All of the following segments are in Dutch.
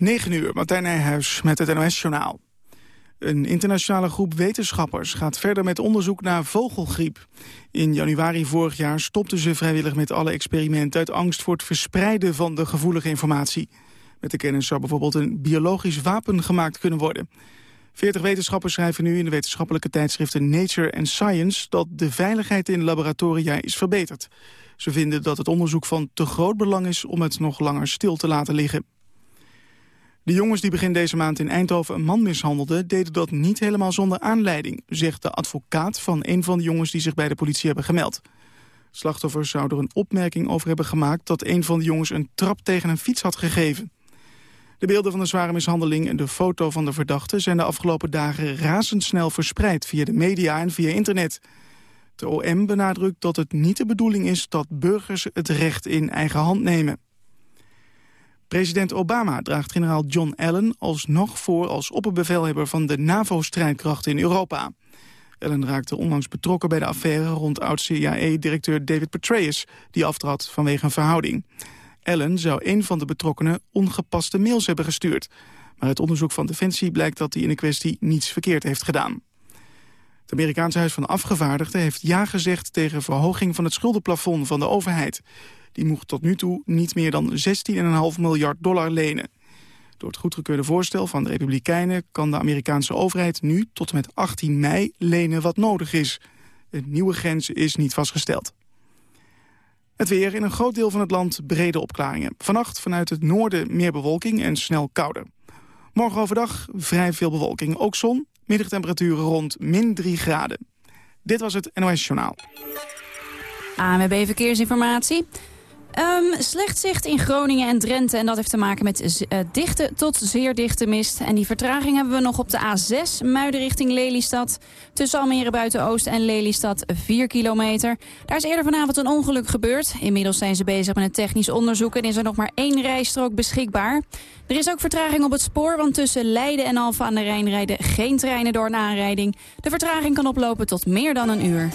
9 uur, Martijn Nijhuis met het NOS-journaal. Een internationale groep wetenschappers gaat verder met onderzoek naar vogelgriep. In januari vorig jaar stopten ze vrijwillig met alle experimenten... uit angst voor het verspreiden van de gevoelige informatie. Met de kennis zou bijvoorbeeld een biologisch wapen gemaakt kunnen worden. Veertig wetenschappers schrijven nu in de wetenschappelijke tijdschriften Nature and Science... dat de veiligheid in laboratoria is verbeterd. Ze vinden dat het onderzoek van te groot belang is om het nog langer stil te laten liggen. De jongens die begin deze maand in Eindhoven een man mishandelden... deden dat niet helemaal zonder aanleiding... zegt de advocaat van een van de jongens die zich bij de politie hebben gemeld. Slachtoffers zouden er een opmerking over hebben gemaakt... dat een van de jongens een trap tegen een fiets had gegeven. De beelden van de zware mishandeling en de foto van de verdachte... zijn de afgelopen dagen razendsnel verspreid via de media en via internet. De OM benadrukt dat het niet de bedoeling is dat burgers het recht in eigen hand nemen. President Obama draagt generaal John Allen alsnog voor als opperbevelhebber van de NAVO-strijdkrachten in Europa. Allen raakte onlangs betrokken bij de affaire rond oud-CIA-directeur David Petraeus, die aftrad vanwege een verhouding. Allen zou een van de betrokkenen ongepaste mails hebben gestuurd. Maar het onderzoek van Defensie blijkt dat hij in de kwestie niets verkeerd heeft gedaan. Het Amerikaanse Huis van Afgevaardigden heeft ja gezegd tegen verhoging van het schuldenplafond van de overheid. Die mocht tot nu toe niet meer dan 16,5 miljard dollar lenen. Door het goedgekeurde voorstel van de Republikeinen... kan de Amerikaanse overheid nu tot en met 18 mei lenen wat nodig is. Een nieuwe grens is niet vastgesteld. Het weer in een groot deel van het land brede opklaringen. Vannacht vanuit het noorden meer bewolking en snel kouder. Morgen overdag vrij veel bewolking, ook zon. Middagtemperaturen rond min 3 graden. Dit was het NOS Journaal. ANWB Verkeersinformatie. Um, slecht zicht in Groningen en Drenthe. En dat heeft te maken met uh, dichte tot zeer dichte mist. En die vertraging hebben we nog op de A6, Muiden richting Lelystad. Tussen Almere Buiten-Oost en Lelystad 4 kilometer. Daar is eerder vanavond een ongeluk gebeurd. Inmiddels zijn ze bezig met een technisch onderzoek... en is er nog maar één rijstrook beschikbaar. Er is ook vertraging op het spoor, want tussen Leiden en Alphen aan de Rijn... rijden geen treinen door een aanrijding. De vertraging kan oplopen tot meer dan een uur.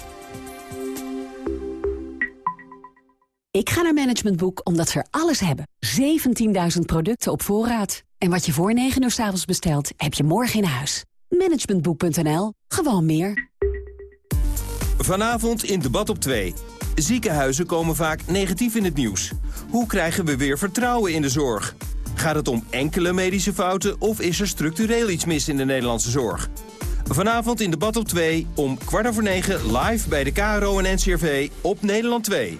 Ik ga naar Management Boek omdat ze er alles hebben. 17.000 producten op voorraad. En wat je voor 9 uur s avonds bestelt, heb je morgen in huis. Managementboek.nl. Gewoon meer. Vanavond in debat op 2. Ziekenhuizen komen vaak negatief in het nieuws. Hoe krijgen we weer vertrouwen in de zorg? Gaat het om enkele medische fouten of is er structureel iets mis in de Nederlandse zorg? Vanavond in debat op 2 om kwart over 9 live bij de KRO en NCRV op Nederland 2.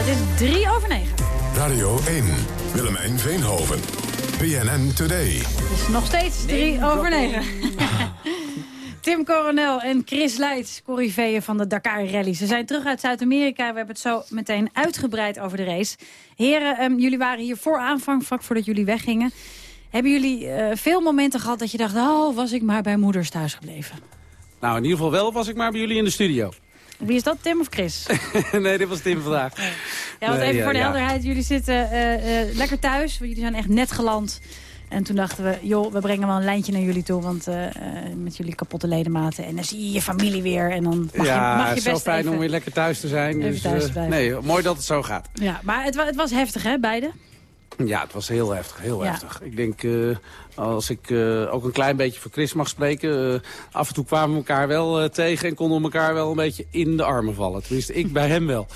Het is drie over negen. Radio 1, Willemijn Veenhoven. PNN Today. Het is nog steeds drie over negen. Tim Coronel en Chris Leitz, corriveeën van de Dakar Rally. Ze zijn terug uit Zuid-Amerika. We hebben het zo meteen uitgebreid over de race. Heren, ehm, jullie waren hier voor aanvang, vlak voordat jullie weggingen. Hebben jullie uh, veel momenten gehad dat je dacht... oh, was ik maar bij moeders thuis gebleven? Nou, in ieder geval wel was ik maar bij jullie in de studio. Wie is dat, Tim of Chris? nee, dit was Tim vandaag. Ja, want even voor de helderheid. Jullie zitten uh, uh, lekker thuis. Jullie zijn echt net geland. En toen dachten we, joh, we brengen wel een lijntje naar jullie toe. Want uh, met jullie kapotte ledematen. En dan zie je je familie weer. En dan mag ja, je, mag je best zo fijn om weer lekker thuis te zijn. Even dus, thuis te nee, mooi dat het zo gaat. Ja, maar het, het was heftig, hè, beide? Ja, het was heel heftig, heel Ja. heftig. Ik denk, uh, als ik uh, ook een klein beetje voor Chris mag spreken... Uh, af en toe kwamen we elkaar wel tegen en konden we elkaar wel een beetje in de armen vallen. Tenminste, ik bij hem wel.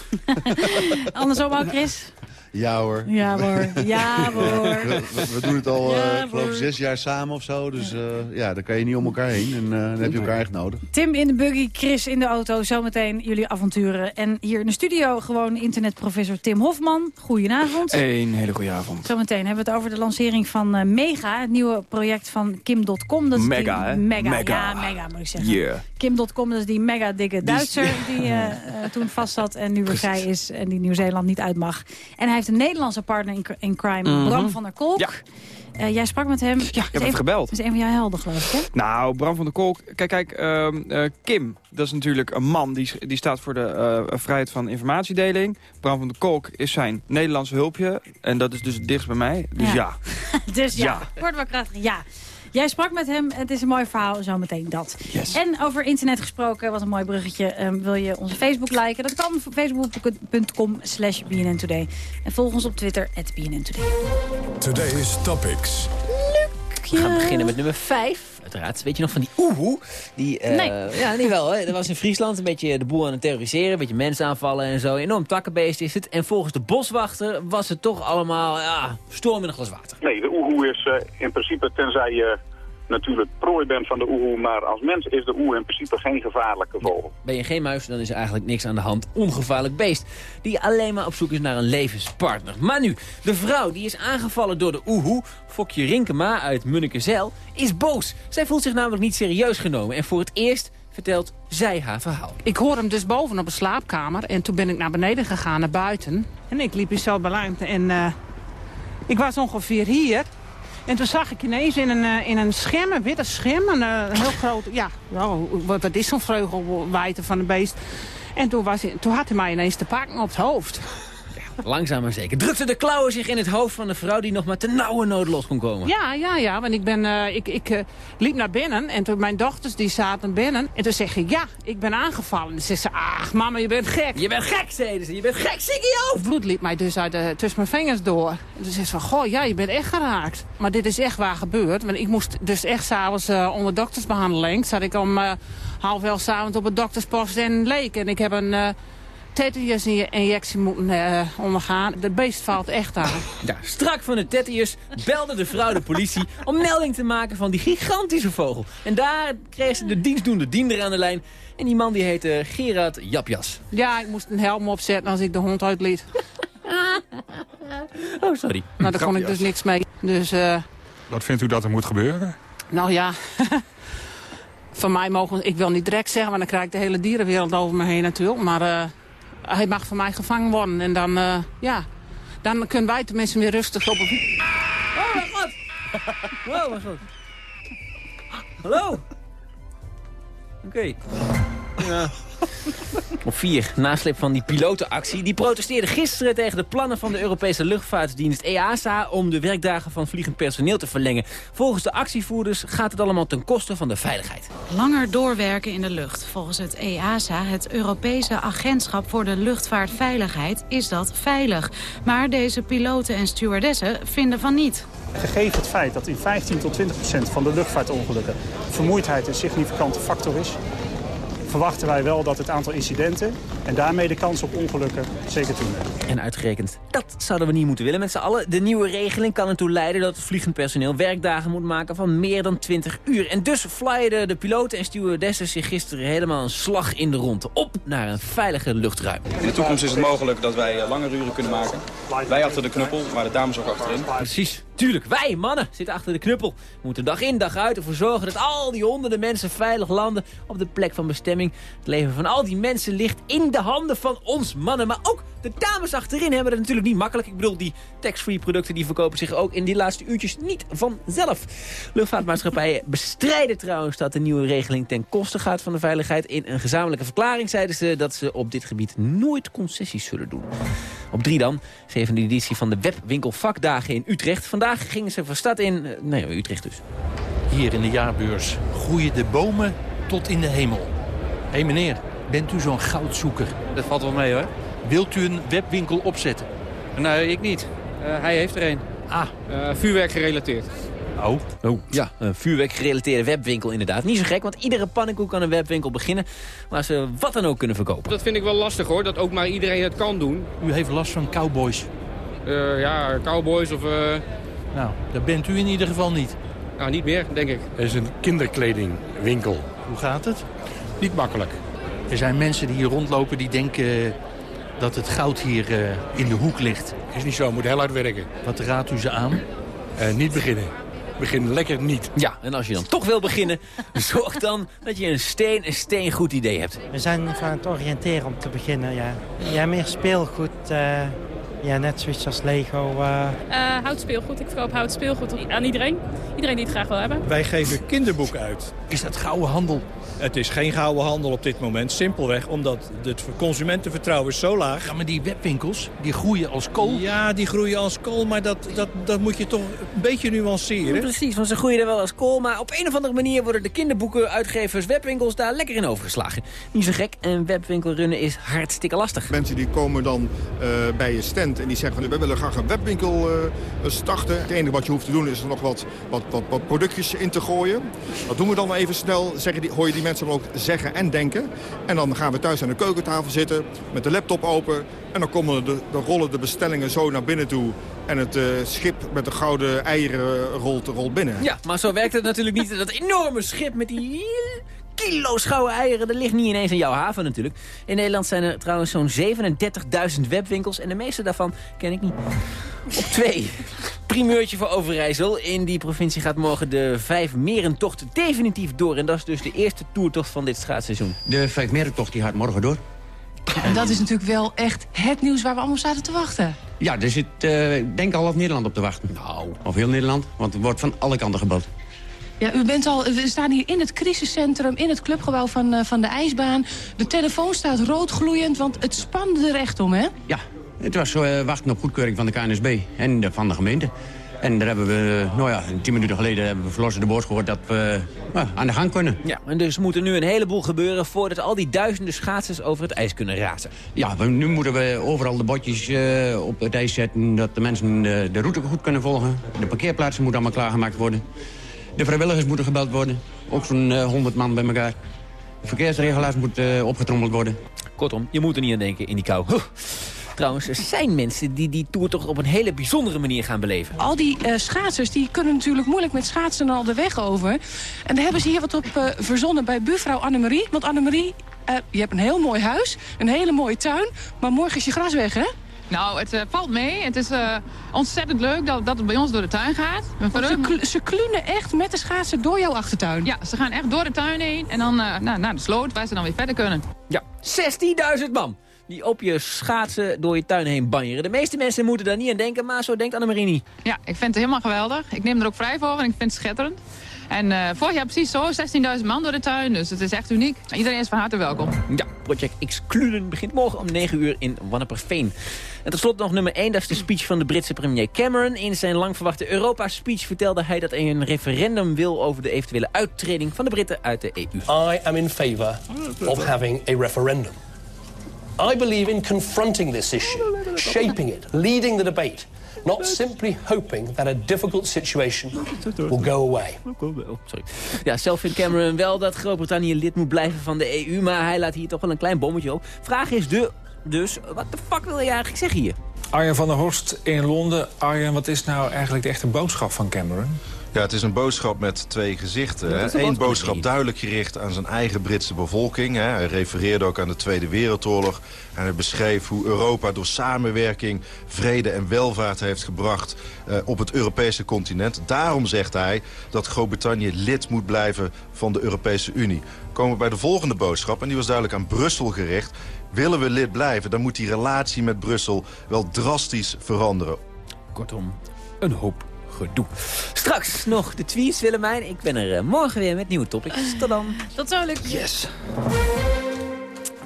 Andersom ook, Chris? Ja hoor. Ja hoor, ja hoor. We, doen het al, eh, Ja, ik geloof, hoor. zes jaar samen of zo. Dus ja, ja dan kan je niet om elkaar heen. En eh, dan heb je elkaar echt nodig. Tim in de buggy, Chris in de auto. Zometeen jullie avonturen. En hier in de studio gewoon internetprofessor Tim Hofman. Goedenavond. Een hele goede avond. Zometeen hebben we het over de lancering van eh, Mega, het nieuwe project van Kim.com. Dat is Mega, die, hè? Mega, Mega. ja, Mega moet ik zeggen. Yeah. Kim.com, dat is die mega dikke Duitser die eh, eh, toen vast zat en nu weer vrij is en die Nieuw-Zeeland niet uit mag. En hij heeft een Nederlandse partner in, in crime, Mhm. Bram van der Kolk. Ja. Eh, jij sprak met hem. Ja, ik heb een- gebeld. is een van jouw helden, geloof ik, hè? Nou, Bram van der Kolk. Kijk, kijk ehm, eh, Kim, dat is natuurlijk een man die, die staat voor de eh, vrijheid van informatiedeling. Bram van der Kolk is zijn Nederlandse hulpje. En dat is dus het dichtst bij mij. Dus ja. dus ja, Ja. kort maar krachtig, ja. Jij sprak met hem, het is een mooi verhaal, zometeen dat. Yes. En over internet gesproken, wat een mooi bruggetje. ehm, wil je onze Facebook liken? Dat kan facebook.com slash BNN Today. En volg ons op Twitter, at BNN Today. Today's Topics. We gaan beginnen met nummer 5. Uiteraard. Weet je nog van die oehoe? Die, eh, Nee. Ja, niet wel. Hè? Dat was in Friesland een beetje de boel aan het terroriseren. Een beetje mensen aanvallen en zo. Enorm takkenbeest is het. En volgens de boswachter was het toch allemaal ja, storm in een glas water. Nee, de oehoe is eh, in principe, tenzij je natuurlijk prooi bent van de oehoe, maar als mens is de oehoe in principe geen gevaarlijke vogel. Ben je geen muis, dan is er eigenlijk niks aan de hand. Ongevaarlijk beest. Die alleen maar op zoek is naar een levenspartner. Maar nu, de vrouw die is aangevallen door de oehoe, Fokje Rinkema uit Munnikenzeil, is boos. Zij voelt zich namelijk niet serieus genomen. En voor het eerst vertelt zij haar verhaal. Ik hoor hem dus boven op de slaapkamer. En toen ben ik naar beneden gegaan, naar buiten. En ik liep hier zo beluimd. En eh, ik was ongeveer hier. En toen zag ik ineens in een, eh, in een scherm, een witte scherm, een, eh, heel groot... Ja, ja, wat, wat is zo'n vleugelwijte van een beest? En toen, was hij, toen had hij mij ineens te pakken op het hoofd. Langzaam maar zeker drukte de klauwen zich in het hoofd van de vrouw die nog maar te nauwe nood los kon komen. Ja, ja, ja, want ik, ben, eh, ik, ik eh, liep naar binnen en toen mijn dochters die zaten binnen. En toen zeg ik, ja, ik ben aangevallen. En toen zei ze, ach mama, je bent gek. Je bent gek, zeiden ze. Je bent gek, ziek in je hoofd. Bloed liep mij dus uit de, tussen mijn vingers door. En toen zei ze van, goh, ja, je bent echt geraakt. Maar dit is echt waar gebeurd. Want ik moest dus echt s'avonds uh, onder doktersbehandeling. Zat ik om half elf s'avonds op het dokterspost en leek. En ik heb een... Tetanus-injectie moeten uh, ondergaan. De beest valt echt aan. Ja, strak van de tetanus belde de vrouw de politie om melding te maken van die gigantische vogel. En daar kreeg ze de dienstdoende diender aan de lijn. En die man die heette Gerard Japjas. Ja, ik moest een helm opzetten als ik de hond uitliet. oh, sorry. Nou, daar kon ik dus niks mee. Dus, uh, Wat vindt u dat er moet gebeuren? Nou ja... Van mij mogen, ik wil niet direct zeggen, want dan krijg ik de hele dierenwereld over me heen natuurlijk. Maar uh, hij mag van mij gevangen worden. En dan, uh, ja, dan kunnen wij tenminste weer rustig op... Een... Oh, mijn god! Oh, mijn god. Hallo? Oké. Okay. Ja. Op vier, naslip van die pilotenactie. Die protesteerde gisteren tegen de plannen van de Europese luchtvaartdienst EASA... om de werkdagen van vliegend personeel te verlengen. Volgens de actievoerders gaat het allemaal ten koste van de veiligheid. Langer doorwerken in de lucht. Volgens het EASA, het Europese Agentschap voor de Luchtvaartveiligheid, is dat veilig. Maar deze piloten en stewardessen vinden van niet. Gegeven het feit dat in 15 tot 20 procent van de luchtvaartongelukken vermoeidheid een significante factor is verwachten wij wel dat het aantal incidenten en daarmee de kans op ongelukken zeker toenemen. En uitgerekend, dat zouden we niet moeten willen met z'n allen. De nieuwe regeling kan ertoe leiden dat het vliegend personeel werkdagen moet maken van meer dan 20 uur. En dus flyden de piloten en stewardessen zich gisteren helemaal een slag in de ronde. Op naar een veilige luchtruim. In de toekomst is het mogelijk dat wij langere uren kunnen maken. Wij achter de knuppel, maar de dames ook achterin. Precies. Tuurlijk, wij mannen zitten achter de knuppel. We moeten dag in dag uit ervoor zorgen dat al die honderden mensen veilig landen op de plek van bestemming. Het leven van al die mensen ligt in de handen van ons mannen. Maar ook de dames achterin hebben het natuurlijk niet makkelijk. Ik bedoel, die tax-free producten die verkopen zich ook in die laatste uurtjes niet vanzelf. Luchtvaartmaatschappijen bestrijden trouwens dat de nieuwe regeling ten koste gaat van de veiligheid. In een gezamenlijke verklaring zeiden ze dat ze op dit gebied nooit concessies zullen doen. Op drie dan, zevende editie van de webwinkel Vakdagen in Utrecht. Vandaag gingen ze van stad in, nee, Utrecht dus. Hier in de jaarbeurs groeien de bomen tot in de hemel. Hé hey meneer, bent u zo'n goudzoeker? Dat valt wel mee hoor. Wilt u een webwinkel opzetten? Nee, ik niet. Uh, hij heeft er een. Ah. Uh, vuurwerk gerelateerd. Oh. oh. Ja, een vuurwerkgerelateerde webwinkel inderdaad. Niet zo gek, want iedere pannenkoek kan een webwinkel beginnen... waar ze wat dan ook kunnen verkopen. Dat vind ik wel lastig hoor, dat ook maar iedereen het kan doen. U heeft last van cowboys? Uh, ja, cowboys of... Nou, dat bent u in ieder geval niet. Nou, niet meer, denk ik. Er is een kinderkledingwinkel. Hoe gaat het? Niet makkelijk. Er zijn mensen die hier rondlopen die denken dat het goud hier uh, in de hoek ligt. Is niet zo, moet heel hard werken. Wat raadt u ze aan? Uh, niet beginnen. Begin lekker niet. Ja, en als je dan toch wil beginnen, zorg dan dat je een steen, een steen goed idee hebt. We zijn van het oriënteren om te beginnen, ja. Ja, meer speelgoed, uh, Ja, net zoiets als Lego. eh. Eh hout speelgoed. Ik verkoop hout speelgoed aan iedereen. Iedereen die het graag wil hebben. Wij geven kinderboeken uit. Is dat gouden handel? Het is geen gouden handel op dit moment. Simpelweg omdat het consumentenvertrouwen is zo laag. Ja, maar die webwinkels, die groeien als kool. Ja, die groeien als kool, maar dat, dat, dat moet je toch een beetje nuanceren. Precies, want ze groeien er wel als kool. Maar op een of andere manier worden de kinderboeken, uitgevers, webwinkels daar lekker in overgeslagen. Niet zo gek, een webwinkel runnen is hartstikke lastig. Mensen die komen dan eh, bij je stand en die zeggen van we willen graag een webwinkel eh, starten. Het enige wat je hoeft te doen is er nog wat, wat, wat, wat productjes in te gooien. Dat doen we dan even snel, zeggen die, hoor je die mensen dan ook zeggen en denken. En dan gaan we thuis aan de keukentafel zitten met de laptop open. En dan komen de, rollen de bestellingen zo naar binnen toe. En het eh, schip met de gouden eieren rolt, rolt binnen. Ja, maar zo werkt het natuurlijk niet. Dat enorme schip met die kilo's gouden eieren, dat ligt niet ineens in jouw haven natuurlijk. In Nederland zijn er trouwens zo'n 37.000 webwinkels en de meeste daarvan ken ik niet. Op twee. Primeurtje voor Overijssel. In die provincie gaat morgen de vijf merentocht definitief door. En dat is dus de eerste toertocht van dit schaatsseizoen. De Vijfmerentocht die gaat morgen door. En dat is natuurlijk wel echt het nieuws waar we allemaal zaten te wachten. Ja, daar zit eh, ik denk al half Nederland op te wachten. Nou. Of heel Nederland, want er wordt van alle kanten gebeld. Ja, u bent al, we staan hier in het crisiscentrum, in het clubgebouw van, eh, van de ijsbaan. De telefoon staat rood gloeiend, want het spande er echt om, hè? Ja, het was eh, wachten op goedkeuring van de KNSB en de, van de gemeente. En daar hebben we, nou ja, tien minuten geleden hebben we verlossen de boord gehoord dat we nou, aan de gang kunnen. Ja, en dus moet er nu een heleboel gebeuren voordat al die duizenden schaatsers over het ijs kunnen razen. Ja, we, nu moeten we overal de bordjes eh, op het ijs zetten, dat de mensen de, de route goed kunnen volgen. De parkeerplaatsen moeten allemaal klaargemaakt worden. De vrijwilligers moeten gebeld worden, ook zo'n honderd man bij elkaar. De verkeersregelaars moeten uh, opgetrommeld worden. Kortom, je moet er niet aan denken in die kou. Trouwens, er zijn mensen die die tour toch op een hele bijzondere manier gaan beleven. Al die uh, schaatsers die kunnen natuurlijk moeilijk met schaatsen al de weg over. En daar hebben ze hier wat op uh, verzonnen bij buurvrouw Annemarie. Want Annemarie, uh, je hebt een heel mooi huis, een hele mooie tuin. Maar morgen is je gras weg, hè? Nou, het uh, valt mee. Het is uh, ontzettend leuk dat, dat het bij ons door de tuin gaat. Ze, kl ze klunen echt met de schaatsen door jouw achtertuin? Ja, ze gaan echt door de tuin heen en dan uh, nou, naar de sloot waar ze dan weer verder kunnen. Ja, 16.000 man die op je schaatsen door je tuin heen banjeren. De meeste mensen moeten daar niet aan denken, maar zo denkt Annemarie niet. Ja, ik vind het helemaal geweldig. Ik neem er ook vrij voor en ik vind het schitterend. En uh, vorig jaar precies zo, 16.000 man door de tuin, dus het is echt uniek. Iedereen is van harte welkom. Ja, Project Excluden begint morgen om 9 uur in Wanneperveen. En tot slot nog nummer 1, dat is de speech van de Britse premier Cameron. In zijn lang verwachte Europa-speech vertelde hij dat hij een referendum wil... over de eventuele uittreding van de Britten uit de EU. I am in favor of having a referendum. I believe in confronting this issue, shaping it, leading the debate... not simply hoping that a difficult situation will go away. Sorry. Ja, zelf vindt Cameron wel dat Groot-Brittannië lid moet blijven van de EU... maar hij laat hier toch wel een klein bommetje op. Vraag is de, dus, wat de fuck wil je eigenlijk zeggen hier? Arjen van der Horst in Londen. Arjen, wat is nou eigenlijk de echte boodschap van Cameron? Ja, het is een boodschap met twee gezichten. Eén boodschap duidelijk gericht aan zijn eigen Britse bevolking. Hè. Hij refereerde ook aan de Tweede Wereldoorlog. En hij beschreef hoe Europa door samenwerking vrede en welvaart heeft gebracht uh, op het Europese continent. Daarom zegt hij dat Groot-Brittannië lid moet blijven van de Europese Unie. Komen we bij de volgende boodschap, en die was duidelijk aan Brussel gericht. Willen we lid blijven, dan moet die relatie met Brussel wel drastisch veranderen. Kortom, een hoop gedoe. Straks nog de tweets, Willemijn. Ik ben er uh, morgen weer met nieuwe topics. Tot dan. Tot zo, Luc. Yes.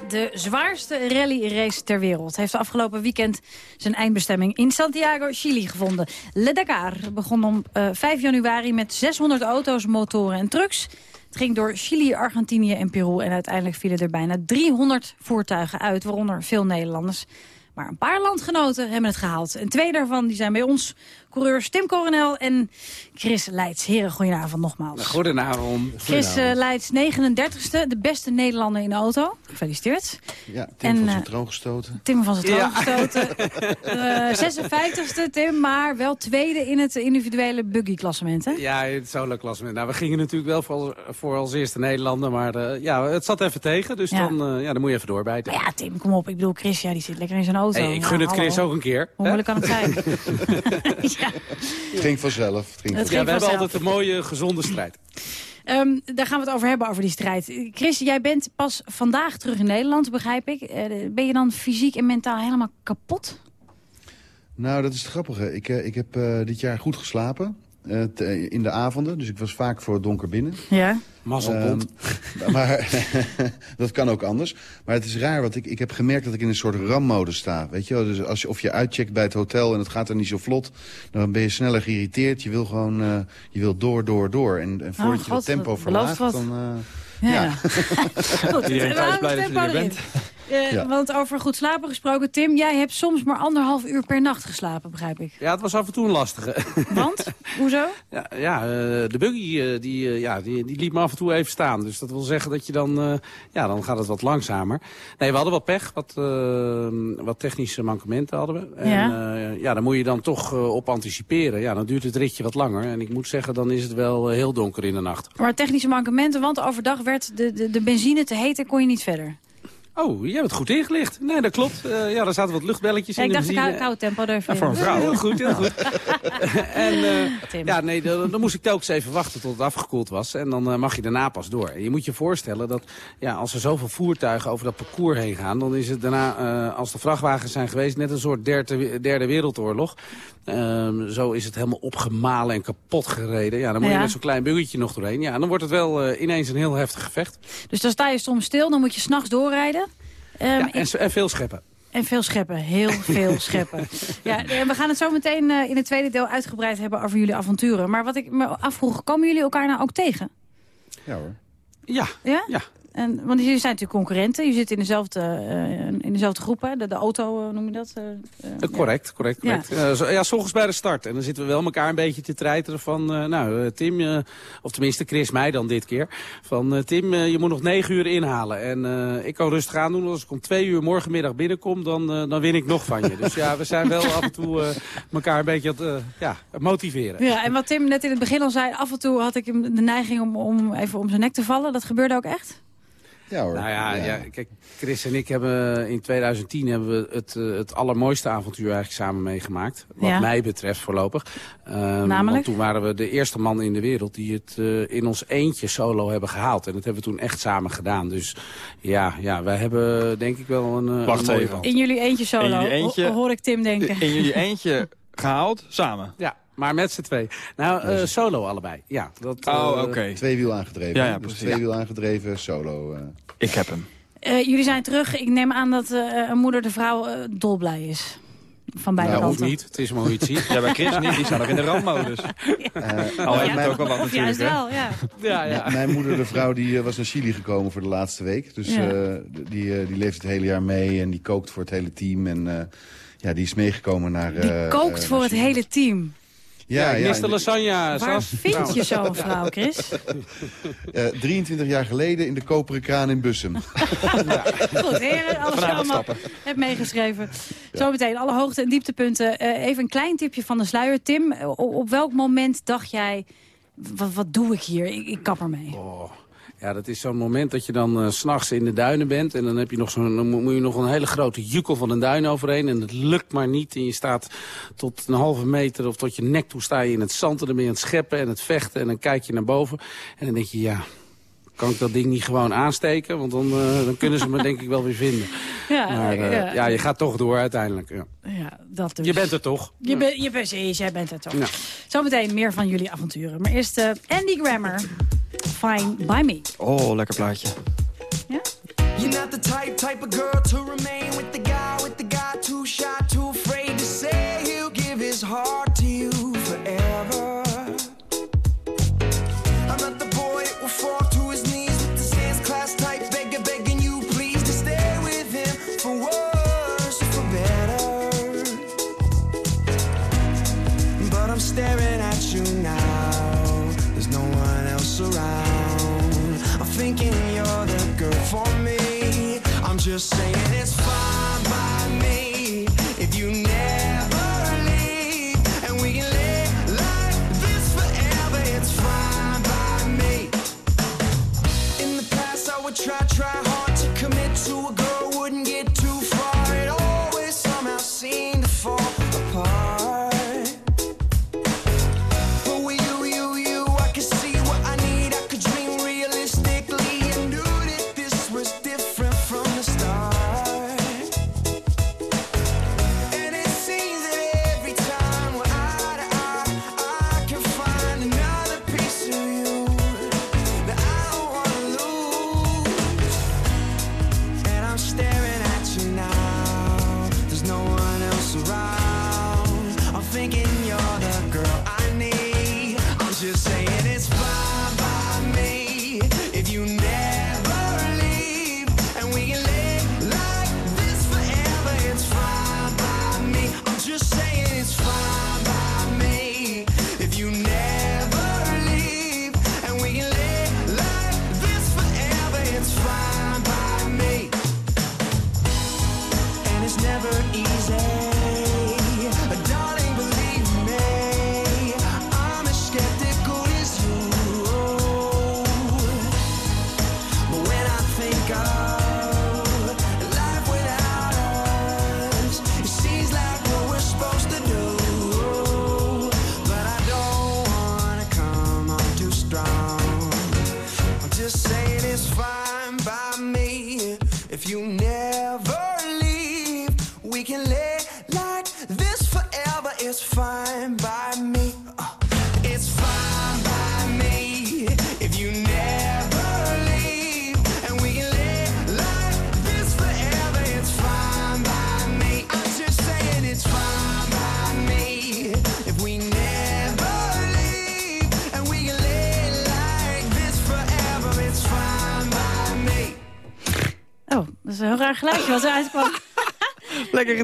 De zwaarste rally-race ter wereld heeft afgelopen weekend zijn eindbestemming in Santiago, Chili gevonden. Le Dakar begon om uh, 5 januari met 600 auto's, motoren en trucks. Het ging door Chili, Argentinië en Peru en uiteindelijk vielen er bijna 300 voertuigen uit, waaronder veel Nederlanders. Maar een paar landgenoten hebben het gehaald. En twee daarvan die zijn bij ons. Coureurs Tim Coronel en Chris Leids. Heren, goedenavond nogmaals. Goedenavond. Chris uh, Leids, 39ste. De beste Nederlander in de auto. Gefeliciteerd. Ja, Tim en, van zijn troon gestoten. Tim van zijn troon ja. gestoten. uh, 56ste, Tim. Maar wel tweede in het individuele buggy-klassement, hè? Ja, het solo-klassement. Nou, we gingen natuurlijk wel voor, voor als eerste Nederlander. Maar uh, ja, het zat even tegen. Dus ja. Dan, ja, dan moet je even doorbijten. Maar ja, Tim, kom op. Ik bedoel, Chris, ja, die zit lekker in zijn auto. Hey, ik gun het Chris ook een keer. Hoe moeilijk kan het zijn? ja. Het ging vanzelf. Het ging het vanzelf. Ja, we hebben altijd een mooie, gezonde strijd. Um, daar gaan we het over hebben, over die strijd. Chris, jij bent pas vandaag terug in Nederland, begrijp ik. Uh, ben je dan fysiek en mentaal helemaal kapot? Nou, dat is het grappige. Ik, eh, ik heb eh, dit jaar goed geslapen. Eh, te- in de avonden, dus ik was vaak voor het donker binnen. Ja. Mazzelpot. Ehm, maar dat kan ook anders. Maar het is raar, want ik, ik heb gemerkt dat ik in een soort rammodus sta. Weet je wel? Dus als je, of je uitcheckt bij het hotel en het gaat er niet zo vlot... dan ben je sneller geïrriteerd. Je wil gewoon eh, je wil door, door, door. En, en voordat je Oh, God, dat tempo verlaagt, wat. dan... eh, Ja. ja. Goed, Iedereen thuis blij dat je er bent. Eh, Ja. Want over goed slapen gesproken, Tim, jij hebt soms maar anderhalf uur per nacht geslapen, begrijp ik. Ja, het was af en toe een lastige. Want? Hoezo? Ja, ja eh, de buggy eh, die, ja, die, die liet me af en toe even staan. Dus dat wil zeggen dat je dan... eh, ja, dan gaat het wat langzamer. Nee, we hadden wat pech. Wat, wat technische mankementen hadden we. En Ja. ja, ja daar moet je dan toch op anticiperen. Ja, dan duurt het ritje wat langer. En ik moet zeggen, dan is het wel heel donker in de nacht. Maar technische mankementen, want overdag werd de, de, de benzine te heet en kon je niet verder. Oh, jij hebt het goed ingelicht. Nee, dat klopt. Eh, ja, er zaten wat luchtbelletjes Ja, in ik dacht, ik hou, ik hou het tempo Ja, voor een vrouw. Heel goed, heel goed. en eh, ja, nee, dan, dan moest ik telkens even wachten tot het afgekoeld was. En dan eh, mag je daarna pas door. En je moet je voorstellen dat ja, als er zoveel voertuigen over dat parcours heen gaan... dan is het daarna, als de vrachtwagens zijn geweest, net een soort derde, derde wereldoorlog. Ehm, zo is het helemaal opgemalen en kapot gereden. Ja, dan moet je met zo'n klein buggetje nog doorheen. Ja, dan wordt het wel ineens een heel heftig gevecht. Dus dan sta je soms stil, dan moet je s'nachts doorrijden. Ehm, Ja, en, en veel scheppen. En veel scheppen, heel veel scheppen. Ja, eh, we gaan het zo meteen eh, in het tweede deel uitgebreid hebben over jullie avonturen. Maar wat ik me afvroeg, komen jullie elkaar nou ook tegen? Ja hoor. Ja. Ja? ja. En, want jullie zijn natuurlijk concurrenten. Je zit in dezelfde, eh, in dezelfde groep, hè? De, de auto, eh, noem je dat? eh, correct, correct, Ja. correct. Ja. ja, s ochtends bij de start. En dan zitten we wel elkaar een beetje te treiteren van... nou, Tim, of tenminste Chris mij dan dit keer... van Tim, je moet nog negen uur inhalen. En ik kan rustig aan doen. Als ik om twee uur morgenmiddag binnenkom, dan, dan win ik nog van je. Dus ja, we zijn wel af en toe elkaar een beetje aan het ja, motiveren. Ja, en wat Tim net in het begin al zei, af en toe had ik hem de neiging om, om even om zijn nek te vallen. Dat gebeurde ook echt? Ja hoor. Nou ja, Ja. ja. kijk, Chris en ik hebben in 2010 hebben we het, eh, het allermooiste avontuur eigenlijk samen meegemaakt. Wat Ja. mij betreft voorlopig. Ehm, Namelijk? Want toen waren we de eerste man in de wereld die het eh, in ons eentje solo hebben gehaald. En dat hebben we toen echt samen gedaan. Dus ja, ja wij hebben denk ik wel een, eh, Wacht een mooie even. In jullie eentje solo, In jullie eentje- ho- hoor ik Tim denken. In jullie eentje gehaald, samen? Ja, maar met z'n twee. Nou, eh, solo allebei. Ja, dat, Oh, eh, oké. Tweewiel aangedreven. Ja, ja, dus precies. tweewiel aangedreven solo. eh. Ik heb hem. Eh, jullie zijn terug. Ik neem aan dat eh, een moeder de vrouw dolblij is. Van beide Nou, kanten. niet. Het is maar hoe je het ziet. Ja, bij Chris niet. Die staat nog in de randmodus. Eh, Al heeft mijn- het ook wel wat natuurlijk, juist wel, ja. Ja, ja. Mijn moeder, de vrouw, die was naar Chili gekomen voor de laatste week. Dus Ja. eh, die, die leeft het hele jaar mee en die kookt voor het hele team. En eh, ja, die is meegekomen naar... Die eh, kookt voor het hele team. Ja, Ja, ik ja, mis de lasagne. Waar vind je zo'n vrouw, Chris? Eh, 23 jaar geleden in de koperen kraan in Bussum. Goed, heren, alles allemaal hebt meegeschreven. Zometeen alle hoogte- en dieptepunten. Eh, even een klein tipje van de sluier. Tim, eh, op, op welk moment dacht jij... Wat, wat doe ik hier? Ik, ik kap ermee. Oh, ja, dat is zo'n moment dat je dan eh, s s'nachts in de duinen bent. En dan, heb je nog zo'n, moet je nog een hele grote jukkel van een duin overheen. En het lukt maar niet. En je staat tot een halve meter of tot je nek toe sta je in het zand. En dan ben je aan het scheppen en het vechten. En dan kijk je naar boven. En dan denk je, ja, kan ik dat ding niet gewoon aansteken? Want dan, eh, dan kunnen ze me denk ik wel weer vinden. Ja, Maar eh, ja. ja, je gaat toch door uiteindelijk. Ja. Ja, dat dus. Je bent er toch? Je bent, je, precies, jij bent het toch. Zometeen meer van jullie avonturen. Maar eerst eh, Andy Grammer, Fine By Me. Oh, lekker plaatje. You're not the type, type of girl to remain with the guy, with the guy too shy,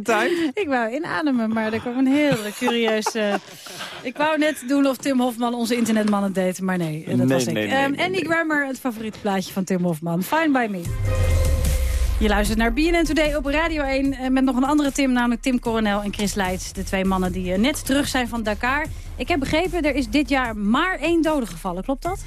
getimed. Ik wou inademen, maar er kwam een heel curieus... eh, ik wou net doen of Tim Hofman onze internetman het deed, maar nee, eh, dat Nee, was ik. nee, nee, nee, Andy Grammer, het favoriete plaatje van Tim Hofman. Fine by me. Je luistert naar BNN Today op Radio 1 eh, met nog een andere Tim, namelijk Tim Coronel en Chris Leijts. De twee mannen die net terug zijn van Dakar. Ik heb begrepen, er is dit jaar maar één dode gevallen. Klopt dat?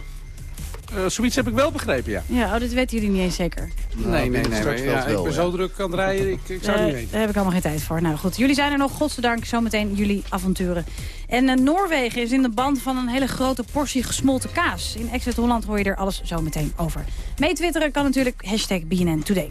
Eh, zoiets heb ik wel begrepen, ja. Ja, oh, dat weten jullie niet eens zeker. nee, nee, nee. maar ja, ik ben zo druk aan het rijden, ik, ik zou het niet Eh, weten. Daar heb ik allemaal geen tijd voor. Nou goed, jullie zijn er nog, godzijdank, zometeen jullie avonturen. En eh, Noorwegen is in de band van een hele grote portie gesmolten kaas. In Exit Holland hoor je er alles zometeen over. Mee twitteren kan natuurlijk hashtag BNN Today.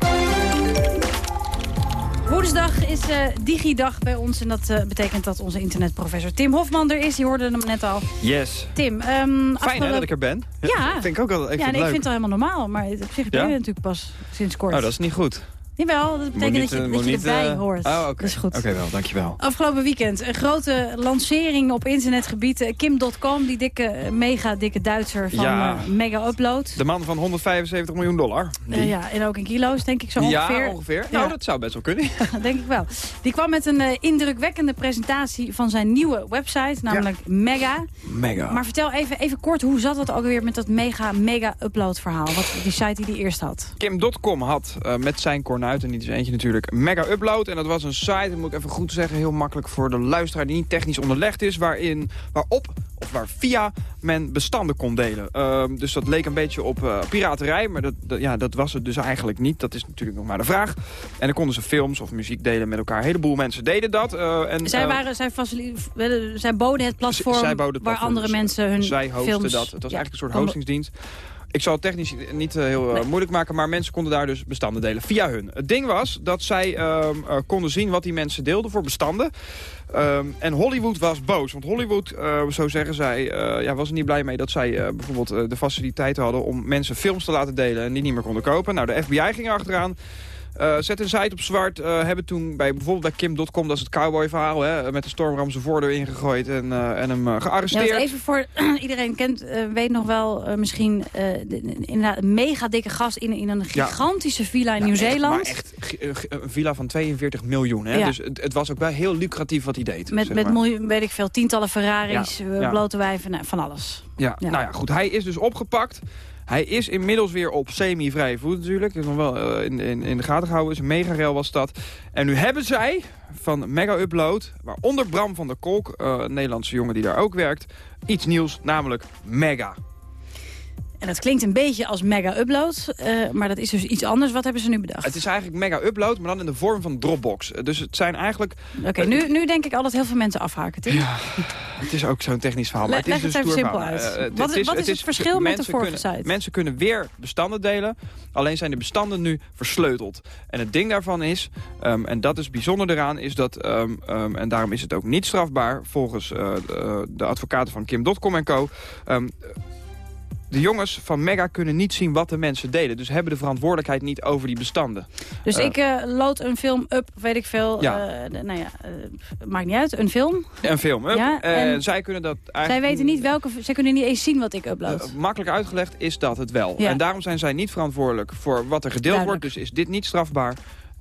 Woensdag is eh Digidag bij ons en dat eh, betekent dat onze internetprofessor Tim Hofman er is. Je hoorde hem net al. Yes. Tim, ehm Fijn hè, dat ik er ben. Ja. Vind ik ook wel. Ik ja, vind nee, het ik vind het al helemaal normaal, maar op zich ben je Ja? natuurlijk pas sinds kort. Oh, dat is niet goed. Jawel, dat betekent dat je, dat je erbij eh, hoort. Oh, oké. Dat is goed. Oké, wel, dankjewel. Afgelopen weekend een grote lancering op internetgebied. Eh, Kim.com, die dikke, eh, mega dikke Duitser van Ja. Mega Upload. De man van 175 miljoen dollar. Die. Ja, en ook in kilo's, denk ik zo ongeveer. Ja, ongeveer. Nou, Ja. dat zou best wel kunnen. denk ik wel. Die kwam met een indrukwekkende presentatie van zijn nieuwe website, namelijk Mega. Mega. Maar vertel even, even kort, hoe zat het ook weer met dat mega, mega upload verhaal? Wat, die site die hij eerst had. Kim.com had met zijn kornuit, en niet is eentje natuurlijk, Mega Upload. En dat was een site, dat moet ik even goed zeggen, heel makkelijk voor de luisteraar die niet technisch onderlegd is, waarin, waarop of waar via men bestanden kon delen. Ehm, dus dat leek een beetje op eh, piraterij, maar dat, dat- ja, dat was het dus eigenlijk niet. Dat is natuurlijk nog maar de vraag. En dan konden ze films of muziek delen met elkaar. Een heleboel mensen deden dat. eh, en, Zij, eh, waren, zij, zij boden het platform, zij boden het waar platform, andere dus mensen hun Zij hosten films... dat. Het was Ja, eigenlijk een soort hostingsdienst. Ik zal het technisch niet eh, heel eh, moeilijk maken, maar mensen konden daar dus bestanden delen via hun. Het ding was dat zij ehm, eh, konden zien wat die mensen deelden voor bestanden. Ehm, en Hollywood was boos, want Hollywood, zo zeggen zij, ja, was er niet blij mee dat zij bijvoorbeeld de faciliteiten hadden om mensen films te laten delen en die niet meer konden kopen. Nou, de FBI ging er achteraan. Eh, zet een site op zwart. eh, hebben toen bij bijvoorbeeld bij Kim.com, dat is het cowboy verhaal, hè, met de stormram zijn voordeur ingegooid en, eh, en hem Ja, gearresteerd. want even voor iedereen kent, weet nog wel misschien de- inderdaad een mega dikke gast in, in een Ja. gigantische villa in Ja, Nieuw-Zeeland. echt, maar echt een villa van 42 miljoen. Hè? Ja. Dus het, het was ook wel heel lucratief wat hij deed. Met, zeg met maar. miljoen, weet ik veel, tientallen Ferraris, Ja, ja. blote wijven, nou, van alles. Ja, Ja. nou ja, goed. Hij is dus opgepakt. Hij is inmiddels weer op semi-vrije voet natuurlijk. Is nog wel eh, in, in, in de gaten gehouden. Is een megarel was dat. En nu hebben zij van Mega Upload, waaronder Bram van der Kolk, eh, een Nederlandse jongen die daar ook werkt, iets nieuws, namelijk Mega. En dat klinkt een beetje als mega upload, eh, maar dat is dus iets anders. Wat hebben ze nu bedacht? Het is eigenlijk Mega Upload, maar dan in de vorm van Dropbox. Eh, Dus het zijn eigenlijk... Oké, nu, nu denk ik al dat heel veel mensen afhaken, Tim. Ja, het is ook zo'n technisch verhaal. Maar Leg- het is dus het even stoer simpel uit. Eh, Wat- wat is het verschil met de vorige kunnen, site? Mensen kunnen weer bestanden delen. Alleen zijn de bestanden nu versleuteld. En het ding daarvan is, ehm, en dat is bijzonder eraan, is dat, ehm, ehm, en daarom is het ook niet strafbaar, volgens eh, de, de advocaten van Kim.com en co. de jongens van Mega kunnen niet zien wat de mensen deden. Dus hebben de verantwoordelijkheid niet over die bestanden. Dus Eh, ik eh, load een film up, weet ik veel. Ja. eh, nou ja, maakt niet uit, een film. Een film. hup. Ja, en zij kunnen dat Zij eigenlijk... weten niet welke, zij kunnen niet eens zien wat ik upload. Makkelijk uitgelegd is dat het wel. Ja. En daarom zijn zij niet verantwoordelijk voor wat er gedeeld Duidelijk. wordt. Dus is dit niet strafbaar.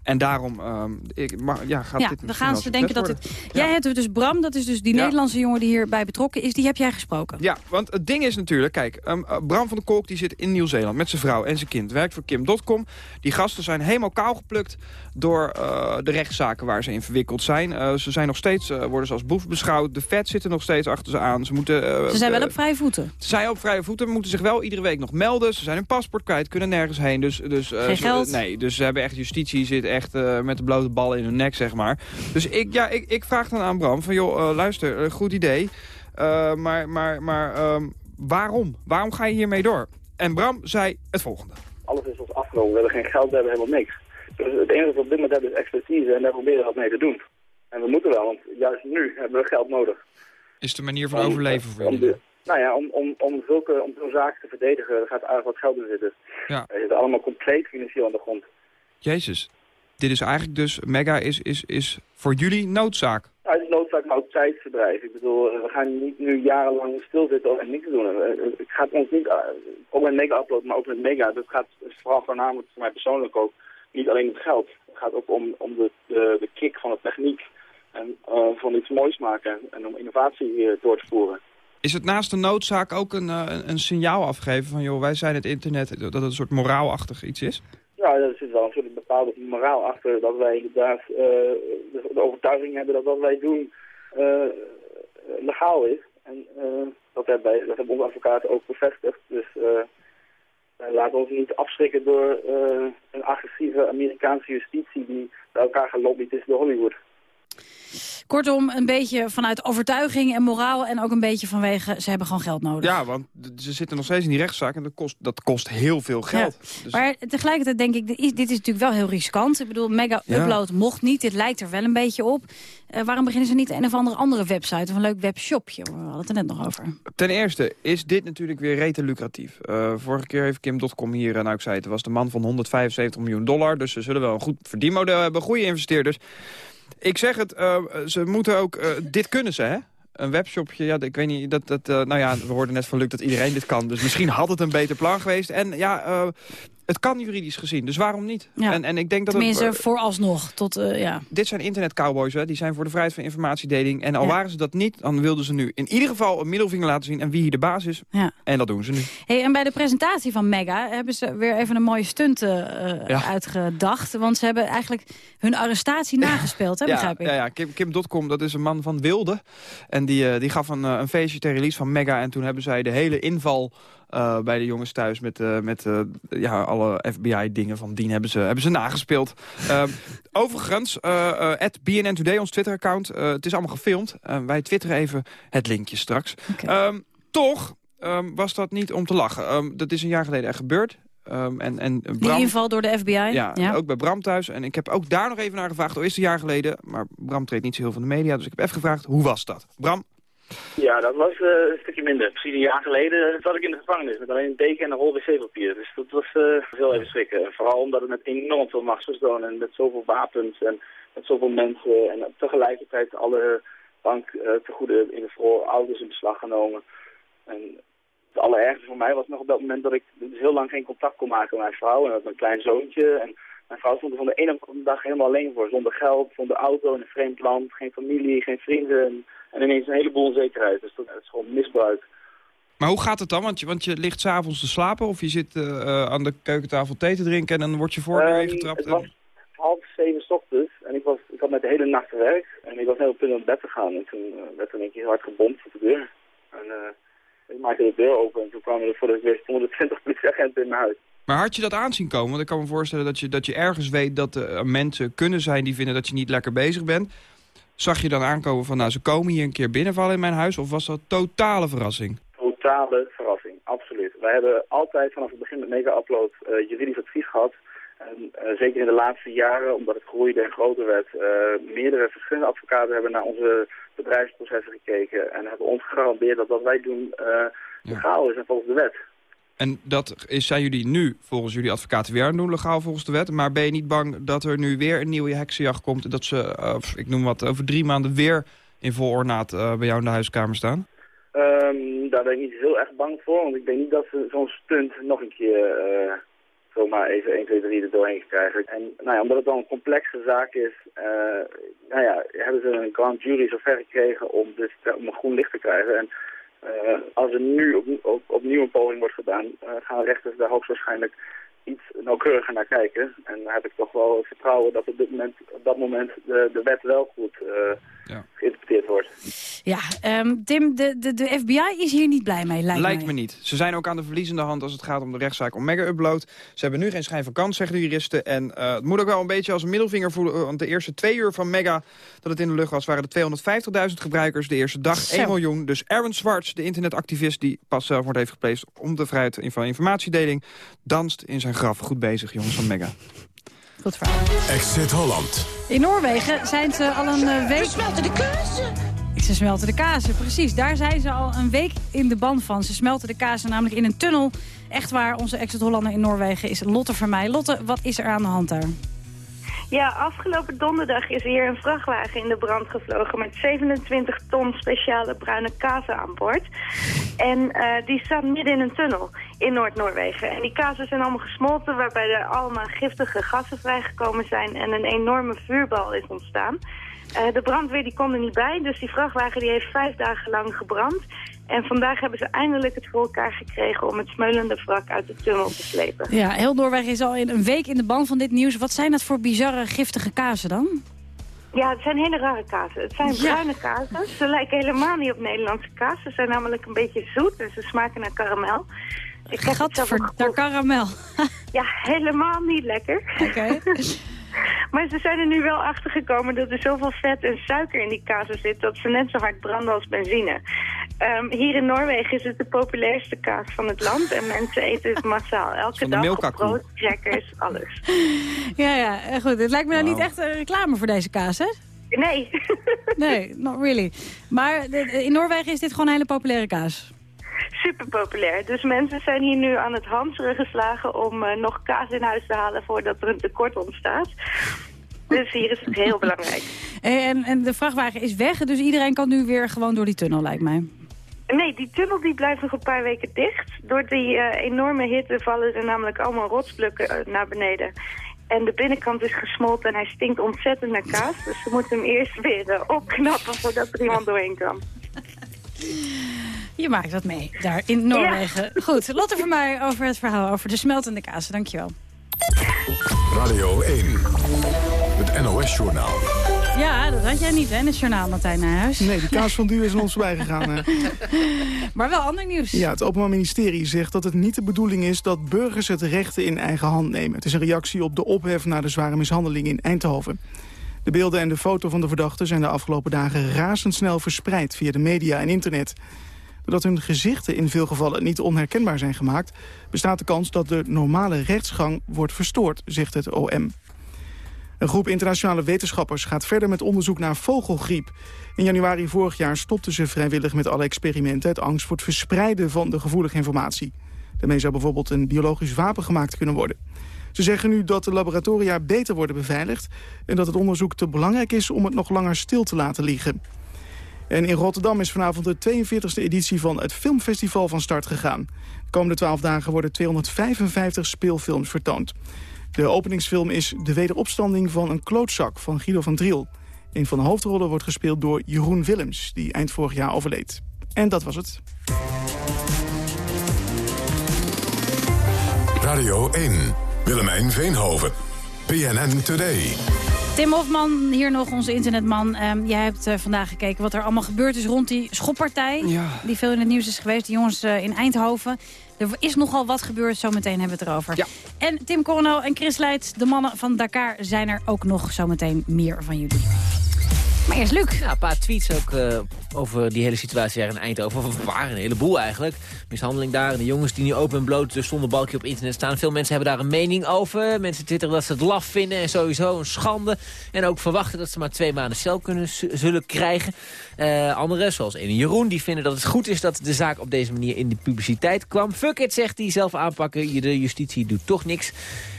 En daarom ehm, ik, maar, ja, gaat ja, dit we gaan ze denken dat het... Jij hebt dus Bram, dat is dus die Ja. Nederlandse jongen die hierbij betrokken is. Die heb jij gesproken. Ja, want het ding is natuurlijk, kijk, ehm, eh, Bram van der Kolk die zit in Nieuw-Zeeland met zijn vrouw en zijn kind. Werkt voor Kim.com. Die gasten zijn helemaal kaal geplukt door eh, de rechtszaken waar ze in verwikkeld zijn. Eh, ze zijn nog steeds, worden ze als boef beschouwd. De vet zit er nog steeds achter ze aan. Ze, moeten, Ze zijn wel op vrije voeten. Ze zijn op vrije voeten, moeten zich wel iedere week nog melden. Ze zijn hun paspoort kwijt, kunnen nergens heen. Dus, dus, Geen geld. nee, dus ze hebben echt justitie zit echt eh, met de blote ballen in hun nek, zeg maar. Dus ik, ja, ik, ik vraag dan aan Bram van, joh, eh, luister, eh, goed idee. Eh, maar maar, maar ehm, waarom? Waarom ga je hiermee door? En Bram zei het volgende. Alles is ons afgenomen. We hebben geen geld, we hebben helemaal niks. Dus het enige wat we op dit moment hebben is expertise en daar proberen we wat mee te doen. En we moeten wel, want juist nu hebben we geld nodig. Is de manier van Om- overleven voor jullie? nou ja, om, om, om, zulke, om zo'n zaak te verdedigen, er gaat aardig wat geld in zitten. Ja. Er zit allemaal compleet financieel aan de grond. Jezus. Dit is eigenlijk dus, Mega is, is, is voor jullie noodzaak. Ja, het is noodzaak, maar ook tijdsverdrijf. Ik bedoel, eh, we gaan niet nu jarenlang stilzitten en niks doen. Eh, eh, Het gaat ons niet, ook met Mega Upload, maar ook met Mega, dat gaat vooral voornamelijk voor mij persoonlijk ook, niet alleen om het geld. Het gaat ook om, om de, de, de kick van de techniek en van iets moois maken en om innovatie door te voeren. Is het naast de noodzaak ook een, een, een signaal afgeven van... joh, wij zijn het internet, dat het een soort moraalachtig iets is? Ja, er zit wel een soort bepaalde moraal achter dat wij inderdaad eh, de, overtuiging hebben dat wat wij doen eh, legaal is. En eh, dat, hebben wij, dat hebben onze advocaten ook bevestigd. Dus wij laten ons niet afschrikken door een agressieve Amerikaanse justitie die bij elkaar gelobbyd is door Hollywood. Kortom, een beetje vanuit overtuiging en moraal... en ook een beetje vanwege, ze hebben gewoon geld nodig. Ja, want ze zitten nog steeds in die rechtszaak en dat kost, dat kost heel veel geld. Dus- Maar tegelijkertijd denk ik, dit is, dit is natuurlijk wel heel riskant. Ik bedoel, Mega Ja. Upload mocht niet. Dit lijkt er wel een beetje op. Eh, waarom beginnen ze niet een of andere andere website of een leuk webshopje? We hadden het er net nog over. Ten eerste is dit natuurlijk weer rete lucratief. Eh, vorige keer heeft Kim.com hier, eh, nou ik zei het, was de man van 175 miljoen dollar. Dus ze zullen wel een goed verdienmodel hebben, goede investeerders. Ik zeg het, eh, ze moeten ook, eh, dit kunnen ze hè? Een webshopje, ja, ik weet niet, dat, dat, eh, nou ja, we hoorden net van Luc dat iedereen dit kan. Dus misschien had het een beter plan geweest. En ja, het kan juridisch gezien, dus waarom niet? Ja. En, en ik denk dat het, Tenminste, eh, vooralsnog. Tot, eh, ja. dit zijn internetcowboys, hè? die zijn voor de vrijheid van informatiedeling. En al Ja. waren ze dat niet, dan wilden ze nu in ieder geval een middelvinger laten zien... en wie hier de baas is. Ja. En dat doen ze nu. Hey, en bij de presentatie van Mega hebben ze weer even een mooie stunt eh, uitgedacht. Want ze hebben eigenlijk hun arrestatie nagespeeld, hè, ja, begrijp ik. Ja, ja. Kim, Kim.com, dat is een man van Wilde. En die, eh, die gaf een, een feestje ter release van Mega. En toen hebben zij de hele inval eh, bij de jongens thuis... met, eh, met eh, ja, alle FBI-dingen van dien hebben ze, hebben ze nagespeeld. Ehm, overigens, eh, BNN Today, ons Twitter-account. het is allemaal gefilmd. Wij twitteren even het linkje straks. Ehm, toch ehm, was dat niet om te lachen. Dat is een jaar geleden echt gebeurd. Ehm, en, en Die Bram, inval door de FBI. ja, ook bij Bram thuis. En ik heb ook daar nog even naar gevraagd. Al is het een jaar geleden. Maar Bram treedt niet zo heel van de media. Dus ik heb even gevraagd, hoe was dat? Bram? Ja, dat was eh, een stukje minder. Precies een jaar geleden zat ik in de gevangenis met alleen een deken en een rol wc-papier. Dus dat was eh heel even schrikken. En vooral omdat het met enorm veel machtsverstoon en met zoveel wapens en met zoveel mensen en tegelijkertijd alle banktegoeden in de voorouders in beslag genomen. En het allerergste voor mij was nog op dat moment dat ik dus heel lang geen contact kon maken met mijn vrouw en met mijn klein zoontje. En mijn vrouw stond er van de ene op de dag helemaal alleen voor. Zonder geld, zonder auto, in een vreemd land, geen familie, geen vrienden. En, en ineens een heleboel onzekerheid. Dus dat, is gewoon misbruik. Maar hoe gaat het dan? Want je, want je ligt s'avonds te slapen of je zit eh, eh, aan de keukentafel thee te drinken en dan wordt je voordeur Ehm, ingetrapt. het en- was half zeven 's ochtends en ik, was, ik had met de hele nacht gewerkt. En ik was heel op punt om bed te gaan. En toen werd er een keer hard gebomd voor de deur. En ik maakte de deur open en toen kwamen er voor de wist 120 politieagenten in mijn huis. Maar had je dat aanzien komen? Want ik kan me voorstellen dat je, dat je ergens weet dat er mensen kunnen zijn die vinden dat je niet lekker bezig bent. Zag je dan aankomen van nou ze komen hier een keer binnenvallen in mijn huis of was dat totale verrassing? Totale verrassing, absoluut. Wij hebben altijd vanaf het begin met Mega Upload eh, juridisch advies gehad. En eh, zeker in de laatste jaren, omdat het groeide en groter werd, eh, meerdere verschillende advocaten hebben naar onze bedrijfsprocessen gekeken en hebben ons gegarandeerd dat wat wij doen legaal is en volgens de wet. En dat is, zijn jullie nu volgens jullie advocaten weer aan doen, legaal volgens de wet. Maar ben je niet bang dat er nu weer een nieuwe heksenjacht komt... en dat ze, eh, ik noem wat, over drie maanden weer in vol ornaat eh, bij jou in de huiskamer staan? Ehm, daar ben ik niet heel erg bang voor, want ik denk niet dat ze zo'n stunt nog een keer eh, zomaar even 1, 2, 3 er doorheen krijgen. En nou ja, omdat het dan een complexe zaak is, uh, nou ja, hebben ze een grand jury zover gekregen om, dus, om een groen licht te krijgen. En uh, als er nu op, op, opnieuw een poging wordt gedaan, uh, gaan rechters daar hoogstwaarschijnlijk iets nauwkeuriger naar kijken. En dan heb ik toch wel vertrouwen dat op, dit moment, op dat moment de, de wet wel goed uh, ja. geïnterpreteerd wordt. Ja, um, Tim, de, de, de FBI is hier niet blij mee, lijkt, lijkt mij. me niet. Ze zijn ook aan de verliezende hand als het gaat om de rechtszaak om mega-upload. Ze hebben nu geen schijn van kans, zeggen de juristen. En uh, het moet ook wel een beetje als een middelvinger voelen. Want de eerste twee uur van Mega dat het in de lucht was... waren er 250.000 gebruikers. De eerste dag Zo. 1 miljoen. Dus Aaron Swartz, de internetactivist die pas zelfmoord heeft gepleegd... om de vrijheid van informatiedeling, danst in zijn graf. Goed bezig, jongens van Mega. Goed verhaal. Exit Holland. In Noorwegen zijn ze al een uh, week... Ze smelten de kazen. Ze smelten de kazen, precies. Daar zijn ze al een week in de band van. Ze smelten de kazen namelijk in een tunnel. Echt waar, onze Exit Hollander in Noorwegen is Lotte Vermeij. Lotte, wat is er aan de hand daar? Ja, afgelopen donderdag is hier een vrachtwagen in de brand gevlogen... met 27 ton speciale bruine kazen aan boord. En uh, die staan midden in een tunnel in Noord-Noorwegen. En die kazen zijn allemaal gesmolten... waarbij er allemaal giftige gassen vrijgekomen zijn... en een enorme vuurbal is ontstaan. Uh, de brandweer die kon er niet bij, dus die vrachtwagen die heeft vijf dagen lang gebrand... En vandaag hebben ze eindelijk het voor elkaar gekregen om het smeulende wrak uit de tunnel te slepen. Ja, heel Noorwegen is al in een week in de ban van dit nieuws. Wat zijn dat voor bizarre, giftige kazen dan? Ja, het zijn hele rare kazen. Het zijn bruine ja. kazen. Ze lijken helemaal niet op Nederlandse kaas. Ze zijn namelijk een beetje zoet en ze smaken naar karamel. Ik heb Gadver, naar karamel. ja, helemaal niet lekker. Oké. Okay. Maar ze zijn er nu wel achter gekomen dat er zoveel vet en suiker in die kazen zit... dat ze net zo hard branden als benzine. Um, hier in Noorwegen is het de populairste kaas van het land. En mensen eten het massaal. Elke dag op brood, crackers, alles. Ja, ja, goed. Het lijkt me nou niet echt een reclame voor deze kaas, hè? Nee. nee, not really. Maar in Noorwegen is dit gewoon een hele populaire kaas? Super populair. Dus mensen zijn hier nu aan het hamsteren geslagen om uh, nog kaas in huis te halen voordat er een tekort ontstaat. Dus hier is het heel belangrijk. En, en de vrachtwagen is weg, dus iedereen kan nu weer gewoon door die tunnel, lijkt mij. Nee, die tunnel die blijft nog een paar weken dicht. Door die uh, enorme hitte vallen er namelijk allemaal rotsblokken uh, naar beneden. En de binnenkant is gesmolten en hij stinkt ontzettend naar kaas. Dus ze moeten hem eerst weer uh, opknappen voordat er iemand doorheen kan. Je maakt dat mee, daar in Noorwegen. Ja. Goed, Lotte voor mij over het verhaal over de smeltende kaas. Dankjewel. Radio 1, het NOS-journaal. Ja, dat had jij niet, hè, in het journaal, Martijn Nijhuis. Nee, de kaas van duur is aan ons voorbij gegaan. maar wel ander nieuws. Ja, het Openbaar Ministerie zegt dat het niet de bedoeling is... dat burgers het rechten in eigen hand nemen. Het is een reactie op de ophef na de zware mishandeling in Eindhoven. De beelden en de foto van de verdachte zijn de afgelopen dagen razendsnel verspreid... via de media en internet. Doordat hun gezichten in veel gevallen niet onherkenbaar zijn gemaakt... bestaat de kans dat de normale rechtsgang wordt verstoord, zegt het OM. Een groep internationale wetenschappers gaat verder met onderzoek naar vogelgriep. In januari vorig jaar stopten ze vrijwillig met alle experimenten... uit angst voor het verspreiden van de gevoelige informatie. Daarmee zou bijvoorbeeld een biologisch wapen gemaakt kunnen worden. Ze zeggen nu dat de laboratoria beter worden beveiligd... en dat het onderzoek te belangrijk is om het nog langer stil te laten liggen. En in Rotterdam is vanavond de 42e editie van het Filmfestival van start gegaan. De komende 12 dagen worden 255 speelfilms vertoond. De openingsfilm is De Wederopstanding van een klootzak van Guido van Driel. Een van de hoofdrollen wordt gespeeld door Jeroen Willems, die eind vorig jaar overleed. En dat was het. Radio 1, Willemijn Veenhoven, PNN Today. Tim Hofman, hier nog onze internetman. Um, jij hebt uh, vandaag gekeken wat er allemaal gebeurd is rond die schoppartij. Ja. Die veel in het nieuws is geweest. De jongens uh, in Eindhoven. Er is nogal wat gebeurd, zometeen hebben we het erover. Ja. En Tim Coronel en Chris Leijt, de mannen van Dakar, zijn er ook nog zometeen meer van jullie. Maar eerst Luc. Ja, een paar tweets ook uh, over die hele situatie daar in Eindhoven. Of waar, een heleboel eigenlijk. Mishandeling daar en de jongens die nu open en bloot zonder balkje op internet staan. Veel mensen hebben daar een mening over. Mensen twitteren dat ze het laf vinden en sowieso een schande. En ook verwachten dat ze maar twee maanden cel kunnen zullen krijgen. Uh, anderen, zoals ene Jeroen, die vinden dat het goed is dat de zaak op deze manier in de publiciteit kwam. Fuck it, zegt hij, zelf aanpakken. De justitie doet toch niks.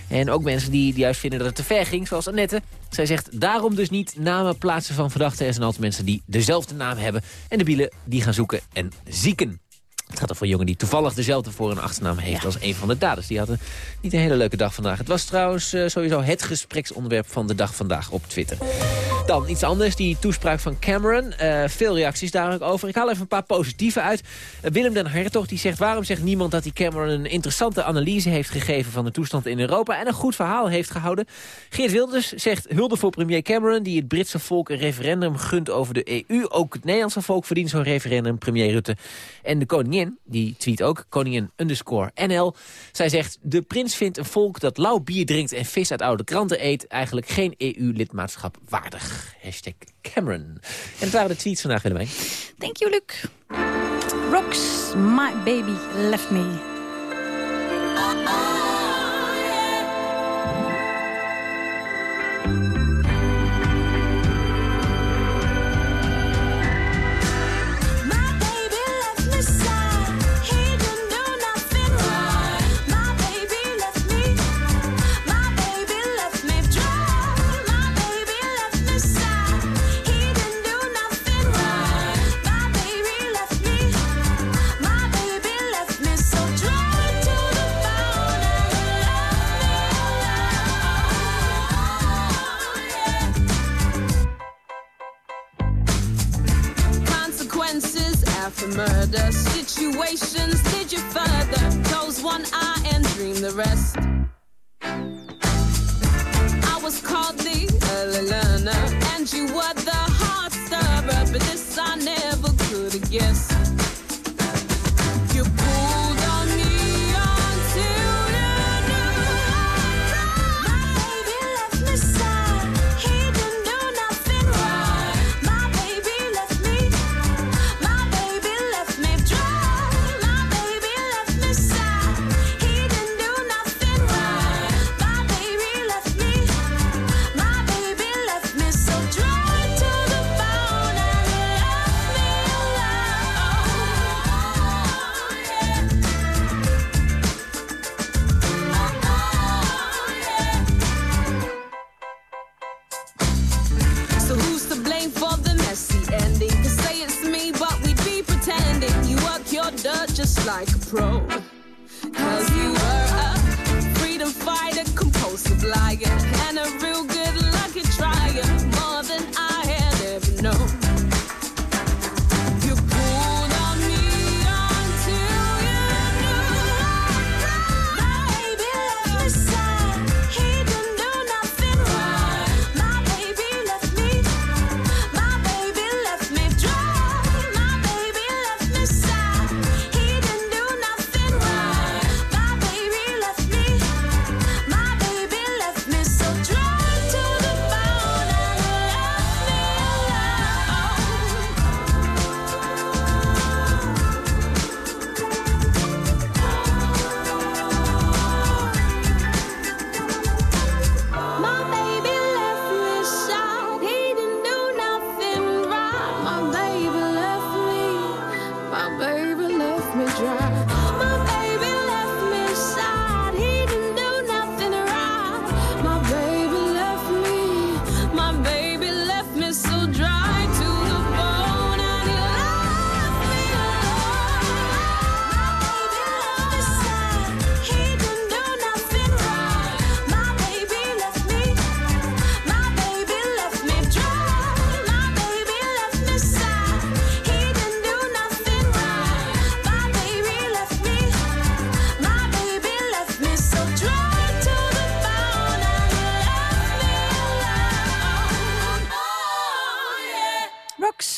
En ook mensen die, die juist vinden dat het te ver ging, zoals Annette. Zij zegt daarom dus niet namen plaatsen van verdachten. Er zijn altijd mensen die dezelfde naam hebben. En de bielen die gaan zoeken en zieken. Het gaat over een jongen die toevallig dezelfde voor- en achternaam heeft als een van de daders. Die hadden niet een hele leuke dag vandaag. Het was trouwens eh, sowieso het gespreksonderwerp van de dag vandaag op Twitter. Dan iets anders, die toespraak van Cameron. Eh, veel reacties daar ook over. Ik haal even een paar positieve uit. Eh, Willem den Hertog die zegt... waarom zegt niemand dat die Cameron een interessante analyse heeft gegeven... van de toestand in Europa en een goed verhaal heeft gehouden? Geert Wilders zegt hulde voor premier Cameron... die het Britse volk een referendum gunt over de EU. Ook het Nederlandse volk verdient zo'n referendum, premier Rutte. En de koningin, die tweet ook, koningin underscore NL. Zij zegt, de prins vindt een volk dat lauw bier drinkt... en vis uit oude kranten eet... eigenlijk geen EU-lidmaatschap waardig. Hashtag Cameron. En dat waren de tweets vandaag, Willemijn. Thank you, Luc. Rocks, my baby left me.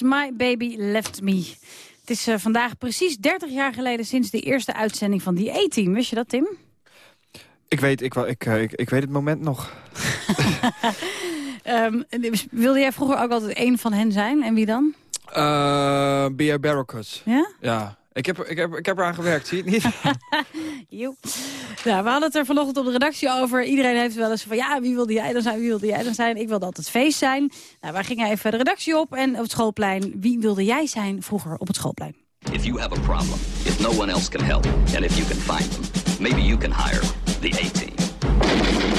My baby left me. Het is eh, vandaag precies 30 jaar geleden sinds de eerste uitzending van die A-team. Wist je dat, Tim? Ik weet, ik, ik, eh, ik, ik weet het moment nog. Ehm, wilde jij vroeger ook altijd één van hen zijn? En wie dan? Eh B.R. Ja? Ja. Ik heb, ik, heb, ik heb eraan gewerkt, zie je het niet? Joep. Nou, we hadden het er vanochtend op de redactie over. Iedereen heeft wel eens van, ja, wie wilde jij dan zijn, wie wilde jij dan zijn? Ik wilde altijd feest zijn. Nou, wij gingen even de redactie op en op het schoolplein. Wie wilde jij zijn vroeger op het schoolplein? If you have a problem, if no one else can help, and if you can find them, maybe you can hire the A-Team.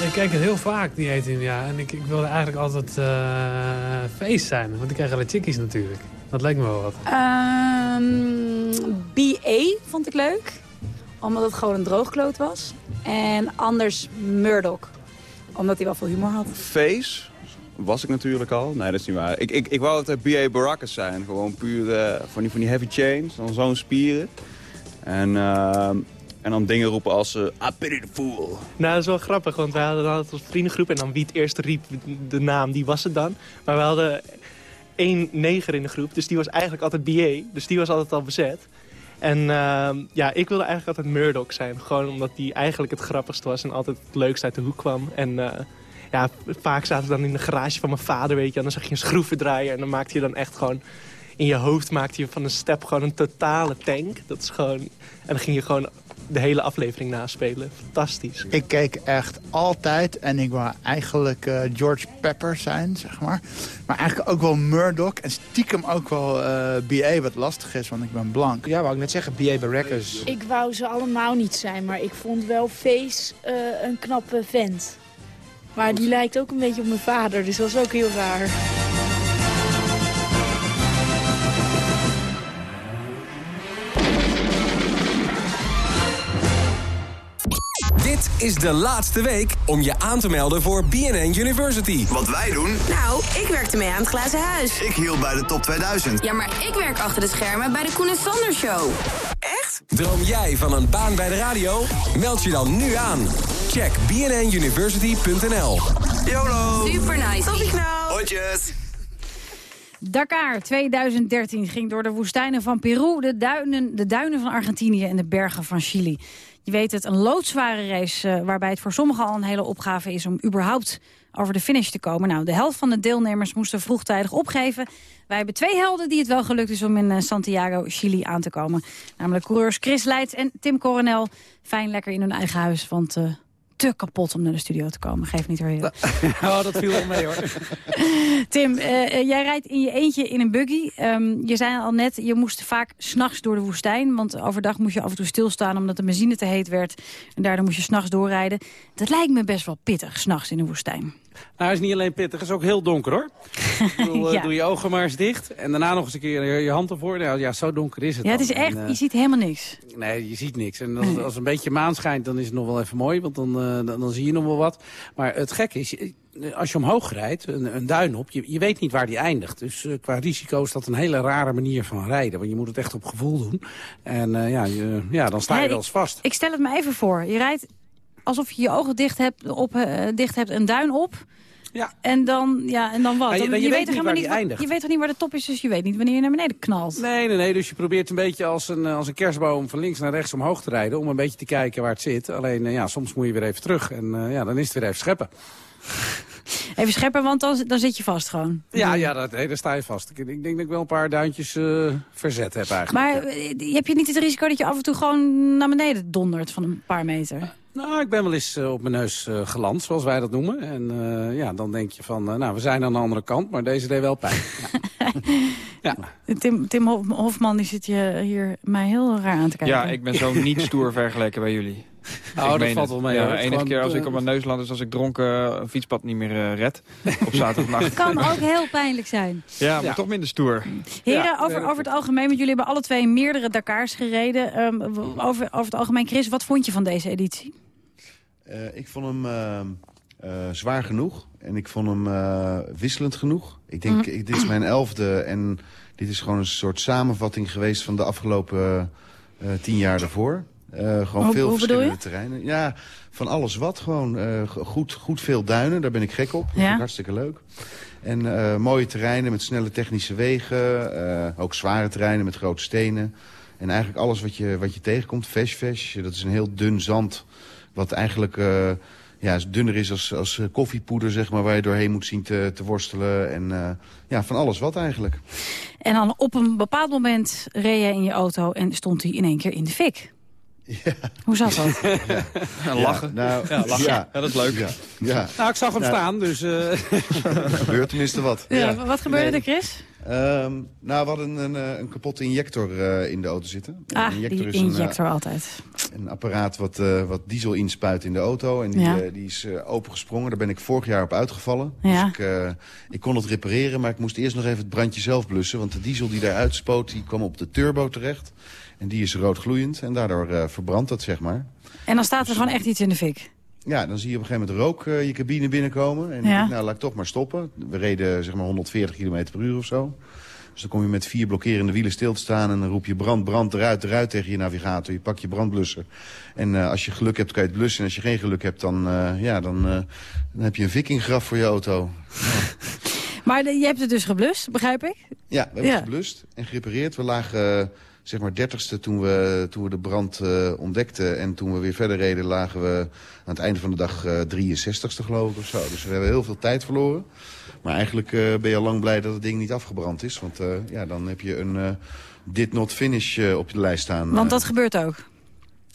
Ik kijk het heel vaak, die eten ja. En ik, ik wilde eigenlijk altijd eh, feest zijn. Want ik krijg alle chickies natuurlijk. Dat lijkt me wel wat. Ehm BA vond ik leuk. Omdat het gewoon een droogkloot was. En anders Murdoch. Omdat hij wel veel humor had. Face was ik natuurlijk al. Nee, dat is niet waar. Ik, ik, ik wou altijd B.A. Baracus zijn. Gewoon puur eh, van, die, van die heavy chains, dan zo'n spieren. En, eh, en dan dingen roepen als uh, I pity the fool. Nou, dat is wel grappig, want wij hadden dan altijd een vriendengroep... en dan wie het eerst riep de naam, die was het dan. Maar we hadden één neger in de groep, dus die was eigenlijk altijd BA. Dus die was altijd al bezet. En ehm, ja, ik wilde eigenlijk altijd Murdoch zijn. Gewoon omdat die eigenlijk het grappigste was en altijd het leukst uit de hoek kwam. En eh, ja, vaak zaten we dan in de garage van mijn vader, weet je. En dan zag je een schroeven draaien en dan maakte je dan echt gewoon... In je hoofd maakte je van een step gewoon een totale tank. Dat is gewoon... En dan ging je gewoon de hele aflevering naspelen. Fantastisch. Ik keek echt altijd en ik wou eigenlijk eh, George Pepper zijn, zeg maar. Maar eigenlijk ook wel Murdoch en stiekem ook wel eh, BA, wat lastig is, want ik ben blank. Ja, wou ik net zeggen, B.A. Baracus. Ik wou ze allemaal niet zijn, maar ik vond wel Face eh, een knappe vent. Maar die lijkt ook een beetje op mijn vader, dus dat is ook heel raar. Is de laatste week om je aan te melden voor BNN University. Wat wij doen? Nou, ik werkte mee aan het Glazen Huis. Ik hield bij de top 2000. Ja, maar ik werk achter de schermen bij de Koen en Sander Show. Echt? Droom jij van een baan bij de radio? Meld je dan nu aan. Check bnnuniversity.nl YOLO! Super nice. Tot ik nou. Hotjes! Dakar 2013 ging door de woestijnen van Peru, de duinen, de duinen van Argentinië en de bergen van Chili. Je weet het, een loodzware race eh, waarbij het voor sommigen al een hele opgave is om überhaupt over de finish te komen. Nou, de helft van de deelnemers moesten vroegtijdig opgeven. Wij hebben twee helden die het wel gelukt is om in eh, Santiago, Chili aan te komen. Namelijk coureurs Chris Leijts en Tim Coronel. Fijn lekker in hun eigen huis, want... eh, te kapot om naar de studio te komen. Geef niet hoor. Oh, dat viel wel mee hoor. Tim, eh, eh, jij rijdt in je eentje in een buggy. Ehm, je zei al net, je moest vaak s'nachts door de woestijn. Want overdag moest je af en toe stilstaan omdat de benzine te heet werd. En daardoor moest je s'nachts doorrijden. Dat lijkt me best wel pittig, s'nachts in de woestijn. Nou, het is niet alleen pittig, het is ook heel donker hoor. Ik bedoel, eh, Ja. Doe je ogen maar eens dicht en daarna nog eens een keer je, je hand ervoor. Nou, ja, zo donker is het Ja, het is dan. echt, En, eh, je ziet helemaal niks. Nee, je ziet niks. En als, als een beetje maan schijnt, dan is het nog wel even mooi. Want dan, eh, dan, dan zie je nog wel wat. Maar het gekke is, eh, als je omhoog rijdt, een, een duin op, je, je weet niet waar die eindigt. Dus eh, qua risico is dat een hele rare manier van rijden. Want je moet het echt op gevoel doen. En eh, ja, je, ja, dan sta je wel ik- eens vast. Ik stel het me even voor. Je rijdt alsof je je ogen dicht hebt, op, eh, dicht hebt een duin op. Ja. En dan, ja, en dan wat? Je- Dan- je weet toch niet helemaal waar niet wa- eindigt. Je weet toch niet waar de top is, dus je weet niet wanneer je naar beneden knalt. Nee, nee, nee. Dus je probeert een beetje als een, eh, als een kerstboom van links naar rechts omhoog te rijden. Om een beetje te kijken waar het zit. Alleen, eh, ja, soms moet je weer even terug. En ja, dan is het weer even scheppen. Even scheppen, want dan, dan zit je vast gewoon. Ja, ja dat, nee, daar sta je vast. Ik, ik denk dat ik wel een paar duintjes verzet heb eigenlijk. Maar heb je niet het risico dat je af en toe gewoon naar beneden dondert van een paar meter? Nou, ik ben wel eens eh, op mijn neus eh, geland, zoals wij dat noemen. En eh, ja, dan denk je van, nou, we zijn aan de andere kant, maar deze deed wel pijn. Ja. Tim, Tim Hof- Hofman die zit je hier mij heel raar aan te kijken. Ja, ik ben zo niet stoer vergeleken bij jullie. Oh, Ik dat valt wel mee, Ja, de enige Gewoon, keer als ik op mijn neus land is als ik dronken een fietspad niet meer red. Op zaterdagnacht. Het kan ook heel pijnlijk zijn. Ja, maar Ja. toch minder stoer. Heren, Ja, over, over het algemeen, want jullie hebben alle twee meerdere Dakars gereden. Ehm, over, over het algemeen, Chris, wat vond je van deze editie? Eh, ik vond hem eh, eh, zwaar genoeg. En ik vond hem eh, wisselend genoeg. Ik denk, Mhm. ik, dit is mijn elfde. En dit is gewoon een soort samenvatting geweest van de afgelopen tien jaar daarvoor. Gewoon veel verschillende terreinen. Ja, van alles wat. Gewoon go- goed, goed veel duinen. Daar ben ik gek op. Dat Ja. vind ik hartstikke leuk. En mooie terreinen met snelle technische wegen. ook zware terreinen met grote stenen. En eigenlijk alles wat je, wat je tegenkomt. Vesh Vesh, dat is een heel dun zand. Wat eigenlijk eh, ja, dunner is als, als eh, koffiepoeder, zeg maar. Waar je doorheen moet zien te, te worstelen. En eh, ja, van alles wat eigenlijk. En dan op een bepaald moment reed jij in je auto en stond hij in één keer in de fik. Hoe zat dat? En lachen. nou, Ja, lachen. Ja, dat is leuk. Ja, ja. Nou, ik zag hem Nou, staan, dus... eh, Er gebeurt tenminste wat. Ja, Wat gebeurde er, Chris? Ehm, nou, we hadden een, eh, een kapotte injector eh, in de auto zitten. Ah, een die een, injector eh, altijd. een apparaat wat, eh, wat diesel inspuit in de auto. En die, Ja. eh, die is eh, opengesprongen. Daar ben ik vorig jaar op uitgevallen. Ja. Dus ik, eh, ik kon het repareren, maar ik moest eerst nog even het brandje zelf blussen. Want de diesel die daaruit spoot, die kwam op de turbo terecht. En die is roodgloeiend en daardoor eh, verbrandt dat, zeg maar. En dan staat er gewoon echt iets in de fik. Ja, dan zie je op een gegeven moment rook eh, je cabine binnenkomen. En Ja. ik nou, laat ik toch maar stoppen. We reden zeg maar 140 km per uur of zo. Dus dan kom je met vier blokkerende wielen stil te staan... en dan roep je brand, brand, eruit, eruit tegen je navigator. Je pakt je brandblusser. En eh, als je geluk hebt, kan je het blussen. En als je geen geluk hebt, dan, eh, ja, dan, dan heb je een vikinggraf voor je auto. Maar de- je hebt het dus geblust, begrijp ik? Ja, we hebben Ja. het geblust en gerepareerd. We lagen zeg maar dertigste toen we, toen we de brand eh, ontdekten. En toen we weer verder reden lagen we aan het einde van de dag eh 63ste geloof ik of zo. Dus we hebben heel veel tijd verloren. Maar eigenlijk eh, ben je al lang blij dat het ding niet afgebrand is. Want ja, dan heb je een did not finish op je lijst staan. Want dat gebeurt ook.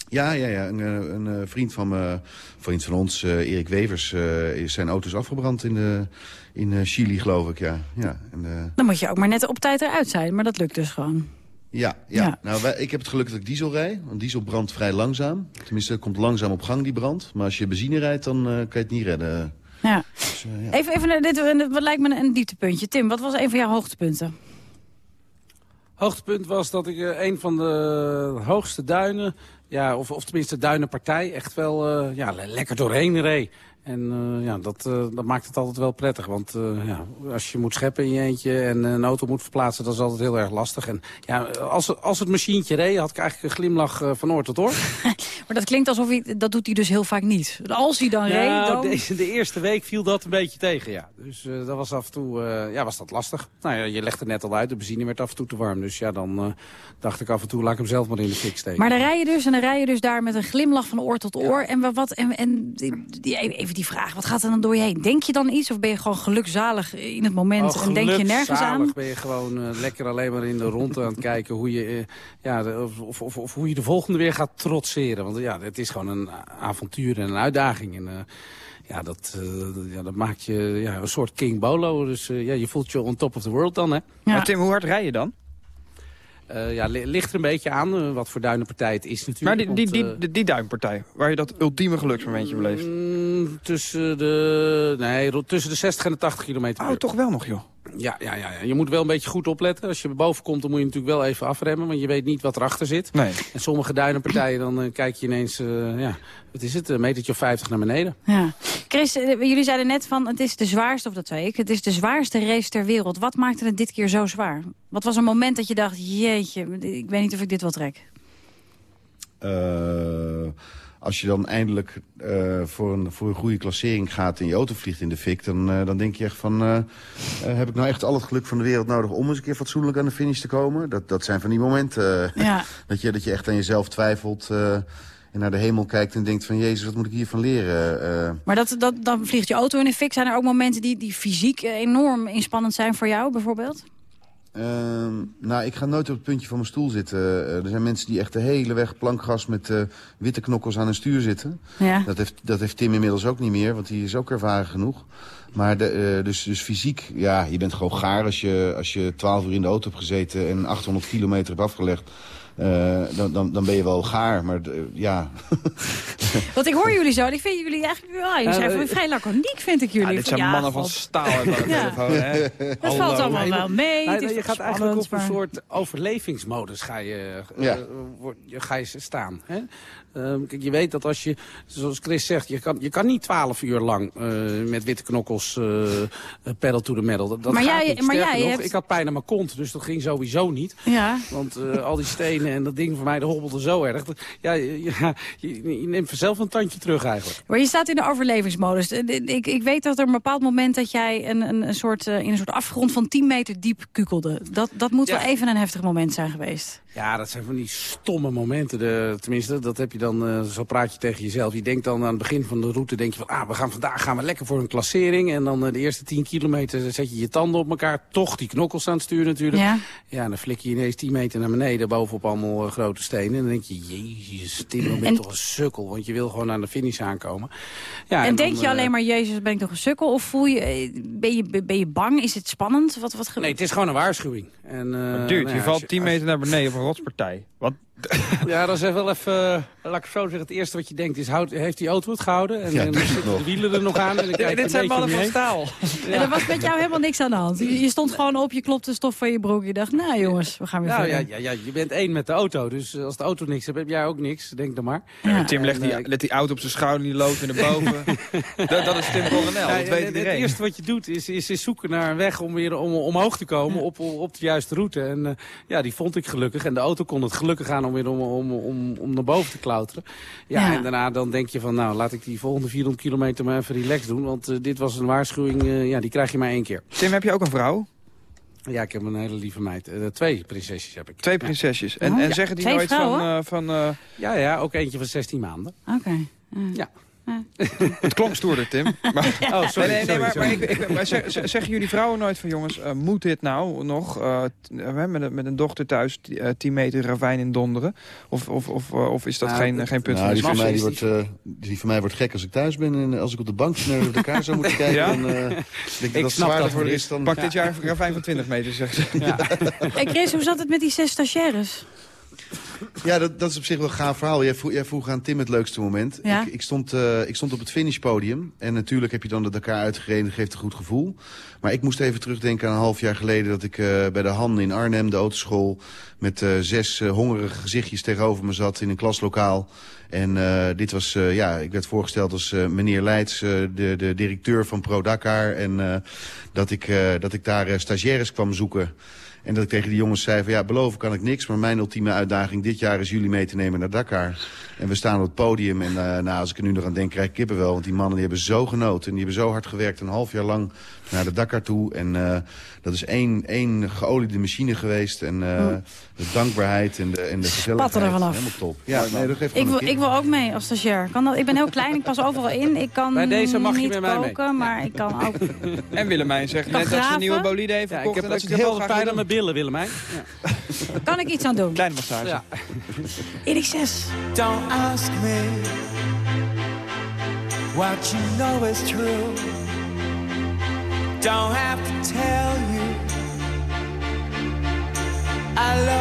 ja, ja, ja. Een, een vriend van me, vriend van ons, Erik Wevers, is zijn auto is afgebrand in, de, in Chili, geloof ik. Ja, ja. En, Dan moet je ook maar net op tijd eruit zijn. Maar dat lukt dus gewoon. Ja, ja. Ja. Nou, wij, ik heb het geluk dat ik diesel rijd. Want diesel brandt vrij langzaam. Tenminste, het komt langzaam op gang, die brand. Maar als je benzine rijdt, dan eh, kan je het niet redden. Ja. Dus, eh, ja. Even, even naar dit, eh, wat lijkt me een dieptepuntje. Tim, wat was een van jouw hoogtepunten? Hoogtepunt was dat ik eh, een van de hoogste duinen, ja, of, of tenminste de duinenpartij, echt wel eh, ja, le- lekker doorheen reed. En eh, ja, dat, eh, dat maakt het altijd wel prettig. Want eh, ja, als je moet scheppen in je eentje en een auto moet verplaatsen, dat is altijd heel erg lastig. En ja, als, als het machientje reed, had ik eigenlijk een glimlach van oor tot oor. Maar dat klinkt alsof hij, dat doet hij dus heel vaak niet. Als hij dan reed, Nou, dan... de, de eerste week viel dat een beetje tegen, ja. Dus eh, dat was af en toe eh, ja, was dat lastig. Nou ja, je legt het net al uit, de benzine werd af en toe te warm. Dus ja, dan eh, dacht ik af en toe, laat ik hem zelf maar in de fik steken. Maar dan rij je dus en dan rij je dus daar met een glimlach van oor tot oor. En, wa- wat, en, en die, even die vraag, wat gaat er dan door je heen? Denk je dan iets of ben je gewoon gelukzalig in het moment Oh, en denk je nergens aan? gelukzalig ben je gewoon lekker alleen maar in de ronde aan het kijken hoe je, ja, de- of, of, of, of hoe je de volgende weer gaat trotseren. Want ja, het is gewoon een avontuur en een uitdaging. En, eh, ja, dat, eh, ja, dat maakt je ja, een soort King Bolo. Dus eh, ja, je voelt je on top of the world dan, hè? Maar Tim, hoe hard rij je dan? Eh, ja, li- ligt er een beetje aan wat voor duinenpartij het is Maar natuurlijk. die, die, die, die, die duimpartij, waar je dat ultieme geluksmomentje beleeft. Mm, tussen de, nee, tussen de 60 en de 80 kilometer Oh, toch wel nog, joh. Ja, ja, ja, ja, je moet wel een beetje goed opletten. Als je boven komt, dan moet je natuurlijk wel even afremmen. Want je weet niet wat erachter zit. Nee. En sommige duinenpartijen, dan eh, kijk je ineens, eh, ja, wat is het, een metertje of 50 naar beneden. Ja. Chris, eh, jullie zeiden net van het is de zwaarste, of dat zei ik, het is de zwaarste race ter wereld. Wat maakte het dit keer zo zwaar? Wat was een moment dat je dacht, jeetje, ik weet niet of ik dit wel trek? Eh, als je dan eindelijk eh, voor, een, voor een goede klassering gaat en je auto vliegt in de fik... dan, eh, dan denk je echt van, eh, heb ik nou echt al het geluk van de wereld nodig... om eens een keer fatsoenlijk aan de finish te komen? Dat, dat zijn van die momenten Ja. dat, je, dat je echt aan jezelf twijfelt... en naar de hemel kijkt en denkt van... Jezus, wat moet ik hiervan leren? Maar dat, dat, dan vliegt je auto in de fik. Zijn er ook momenten die, die fysiek enorm inspannend zijn voor jou, bijvoorbeeld? Ehm, nou, ik ga nooit op het puntje van mijn stoel zitten. Eh, er zijn mensen die echt de hele weg plankgas met eh, witte knokkels aan hun stuur zitten. Ja. Dat, heeft, dat heeft Tim inmiddels ook niet meer, want die is ook ervaren genoeg. Maar de, eh, dus, dus fysiek, ja, je bent gewoon gaar als je, als je 12 uur in de auto hebt gezeten en 800 kilometer hebt afgelegd. Eh, dan, dan, dan ben je wel gaar, maar eh, ja. Want ik hoor jullie zo, en ik vind jullie eigenlijk, ja, jullie zijn eh, vrij laconiek, vind ik jullie. Ja, dit zijn ja, mannen van staal. uit de Ja. telefoon, hè. Dat valt allemaal wel mee. Nee, het je gaat eigenlijk op een soort overlevingsmodus ga je, Ja. word- je- ga je staan. Hè? Ehm, kijk, je weet dat als je, zoals Chris zegt, je kan, je kan niet twaalf uur lang eh, met witte knokkels eh, pedal to the metal. Dat, dat Maar gaat jij- niet. maar jij nog, hebt- Ik had pijn aan mijn kont, dus dat ging sowieso niet. Ja. Want al die stenen en dat ding van mij, dat hobbelde zo erg. Dat- ja, je, ja, je, je neemt vanzelf een tandje terug eigenlijk. Maar je staat in de overlevingsmodus. Ik, ik weet dat er een bepaald moment dat jij een, een, een soort, in een soort afgrond van 10 meter diep kukelde. Dat, dat moet Ja. wel even een heftig moment zijn geweest. Ja, dat zijn van die stomme momenten. De, tenminste, dat heb je dan, eh, zo praat je tegen jezelf. Je denkt dan aan het begin van de route, denk je van, ah, we gaan vandaag gaan we lekker voor een klassering. En dan eh, de eerste 10 kilometer zet je je tanden op elkaar. Toch die knokkels aan het sturen natuurlijk. Ja. Ja, en dan flik je ineens 10 meter naar beneden, bovenop allemaal eh, grote stenen. En dan denk je, jezus, Tim, dan ben je En- toch een sukkel. Want je wil gewoon aan de finish aankomen. Ja, en, denk je alleen maar, jezus, ben ik toch een sukkel? Of voel je, ben je, ben je bang? Is het spannend? Wat, wat Nee, het is gewoon een waarschuwing. En, eh, Duurt, nou ja, je als valt 10 meter naar beneden rotspartij. Wat? Ja, dat is wel even, eh, laat ik het zo zeggen, het eerste wat je denkt is, houdt, heeft die auto het gehouden? En, Ja, en dat zitten de wielen er nog aan? En Dit zijn mannen van staal. En er was met jou helemaal niks aan de hand. Je, je stond gewoon op, je klopte stof van je broek. Je dacht, nou jongens, we gaan weer Nou ja, verder. ja, ja, je bent één met de auto, dus eh, als de auto niks heeft, heb jij ook niks, denk dan maar. Ja, Tim legt En, die, eh, let die auto op zijn schouder, die loopt weer naar boven. dat, dat is Tim Coronel, Ja, dat en- weet en iedereen. Het eerste wat je doet is, is, is zoeken naar een weg om weer om, omhoog te komen op, op de juiste route. En eh, ja, die vond ik gelukkig. En de auto kon het gelukkig aan om weer om, om, om, om naar boven te klauteren. Ja, Ja. en daarna dan denk je van nou, laat ik die volgende 400 kilometer maar even relaxed doen. Want eh, dit was een waarschuwing, eh, ja, die krijg je maar één keer. Tim, heb je ook een vrouw? Ja, ik heb een hele lieve meid. Eh, twee prinsesjes heb ik. Twee prinsesjes. En, Oh. en Ja. zeggen die Twee nooit vrouwen? van... eh, van eh, Ja, ja, ook eentje van 16 maanden. Oké. Ja. Het klonk stoerder, Tim. Maar, Oh, sorry, nee, nee, maar, maar, ik, ik, maar zeg- zeg- zeggen jullie vrouwen nooit van... jongens, eh, moet dit nou nog eh, t- eh, met, een, met een dochter thuis t- eh, 10 meter ravijn in donderen? Of, of, of, of is dat Nou, geen, geen punt nou, van die, van mij, die, discussie? wordt, die van mij wordt gek als ik thuis ben. En als ik op de bank naar elkaar zou moeten kijken, Ja? dan eh, denk ik dat dat snap zwaarder dat voor is dan... Pak dit jaar een ravijn van 20 meter, zegt ze. Hey Chris, hoe zat het met die zes stagiaires? Ja, dat, dat is op zich wel een gaaf verhaal. Jij vroeg, jij vroeg aan Tim het leukste moment. Ja. Ik, ik, stond, eh, ik stond op het finishpodium. En natuurlijk heb je dan de Dakar uitgereden. Dat geeft een goed gevoel. Maar ik moest even terugdenken aan een half jaar geleden... dat ik eh, bij de Han in Arnhem, de autoschool... met eh, zes hongerige gezichtjes tegenover me zat in een klaslokaal. En dit was, ja, ik werd voorgesteld als meneer Leids, de, de directeur van Pro Dakar. En dat, ik, dat ik daar stagiaires kwam zoeken. En dat ik tegen die jongens zei van ja, beloven kan ik niks. Maar mijn ultieme uitdaging dit jaar is jullie mee te nemen naar Dakar. En we staan op het podium. En eh, nou, als ik er nu nog aan denk, krijg ik kippenwel. Want die mannen die hebben zo genoten. En die hebben zo hard gewerkt een half jaar lang naar de Dakar toe. En eh, dat is één, één geoliede machine geweest. En Hm. De dankbaarheid en de, en de gezelligheid. er vanaf. Helemaal top. Ja, nee, dat geeft Ik wil, ik wil ook mee als stagiair. Kan dat, ik ben heel klein, ik pas overal in. Ik kan Bij deze mag je niet met mij mee. koken, maar ik kan ook... En Willemijn zegt net dat ze een graven? nieuwe bolide heeft Ja, ik heb, en dat ik ze heel wel graag pijn aan mijn billen, Willemijn. Ja. Kan ik iets aan doen? Kleine massage. Ja. XS. Don't ask me what you know is true. Don't have to tell you I love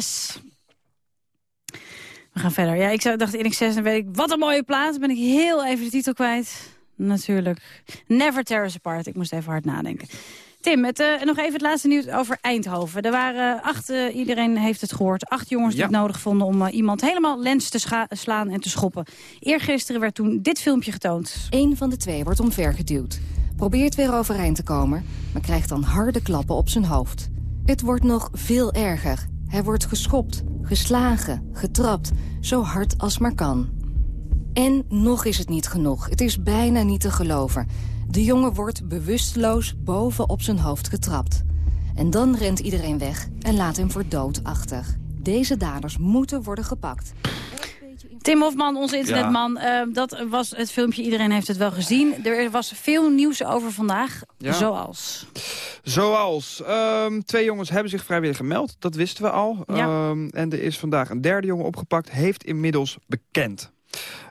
6. We gaan verder. Ja, ik dacht in 6 en weet ik, wat een mooie plaats. Ben ik heel even de titel kwijt. Natuurlijk. Never Tear Us Apart. Ik moest even hard nadenken. Tim, eh, nog even het laatste nieuws over Eindhoven. Er waren acht, eh, iedereen heeft het gehoord, acht jongens die het nodig vonden... om eh, iemand helemaal lens te slaan en te schoppen. Eergisteren werd toen dit filmpje getoond. Eén van de twee wordt omvergeduwd. Probeert weer overeind te komen, maar krijgt dan harde klappen op zijn hoofd. Het wordt nog veel erger. Hij wordt geschopt, geslagen, getrapt, zo hard als maar kan. En nog is het niet genoeg. Het is bijna niet te geloven. De jongen wordt bewusteloos boven op zijn hoofd getrapt. En dan rent iedereen weg en laat hem voor dood achter. Deze daders moeten worden gepakt. Tim Hofman, onze internetman, eh, dat was het filmpje. Iedereen heeft het wel gezien. Er was veel nieuws over vandaag, Ja. zoals... Zoals, ehm, twee jongens hebben zich vrijwillig gemeld. Dat wisten we al. Ja. Ehm, en er is vandaag een derde jongen opgepakt. Heeft inmiddels bekend.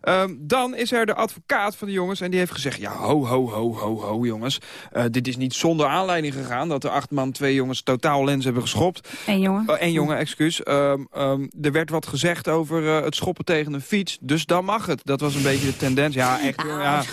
Ehm, dan is er de advocaat van de jongens en die heeft gezegd... ja, ho, ho, ho, ho, ho, jongens. Eh, dit is niet zonder aanleiding gegaan... dat de acht man twee jongens totaal lens hebben geschopt. Eén jongen. Oh, één jongen, excuus. Ehm, ehm, er werd wat gezegd over eh, het schoppen tegen een fiets. Dus dan mag het. Dat was een beetje de tendens. Ja, echt. ja.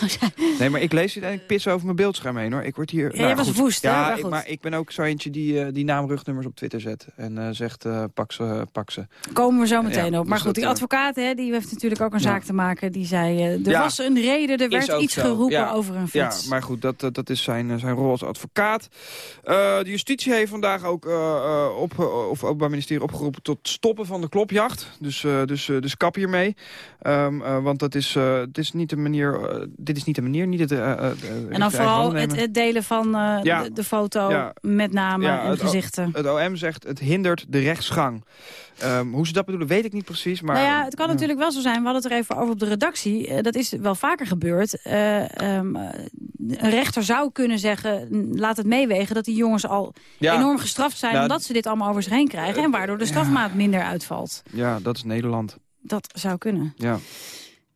Nee, maar ik lees dit en ik pis over mijn beeldscherm heen, hoor. Ik word hier... Ja, jij was goed. woest, hè? Ja, Maar ik- maar ik ben ook zo eentje die, eh, die naamrugnummers op Twitter zet. En eh, zegt, eh, pak ze, pak ze. Komen we zo meteen Ja, op. Maar dus goed, die eh, advocaat hè, die heeft natuurlijk ook een Ja. Te maken. Die zei, eh, er Ja. was een reden, er werd iets zo. geroepen Ja. over een Ja, fiets. maar goed, dat, dat, is zijn, eh, zijn rol als advocaat. Eh, de justitie heeft vandaag ook eh, op, of Openbaar Ministerie opgeroepen tot stoppen van de klopjacht. Dus, dus, dus kap hiermee. Ehm, eh, want dat is, dit is niet de manier, dit is niet de manier, niet het... en dan vooral het, delen van Ja. de, de foto Ja. met namen Ja, en O- gezichten. Het OM zegt het hindert de rechtsgang. Ehm, hoe ze dat bedoelen weet ik niet precies. Maar, nou ja, het kan natuurlijk wel zo zijn. We hadden het er even over op de redactie. Eh, dat is wel vaker gebeurd. Eh, ehm, eh, een rechter zou kunnen zeggen, laat het meewegen... dat die jongens al Ja. enorm gestraft zijn... Nou, omdat ze dit allemaal over zich heen krijgen... en waardoor de strafmaat minder uitvalt. Ja, dat is Nederland. Dat zou kunnen. Ja.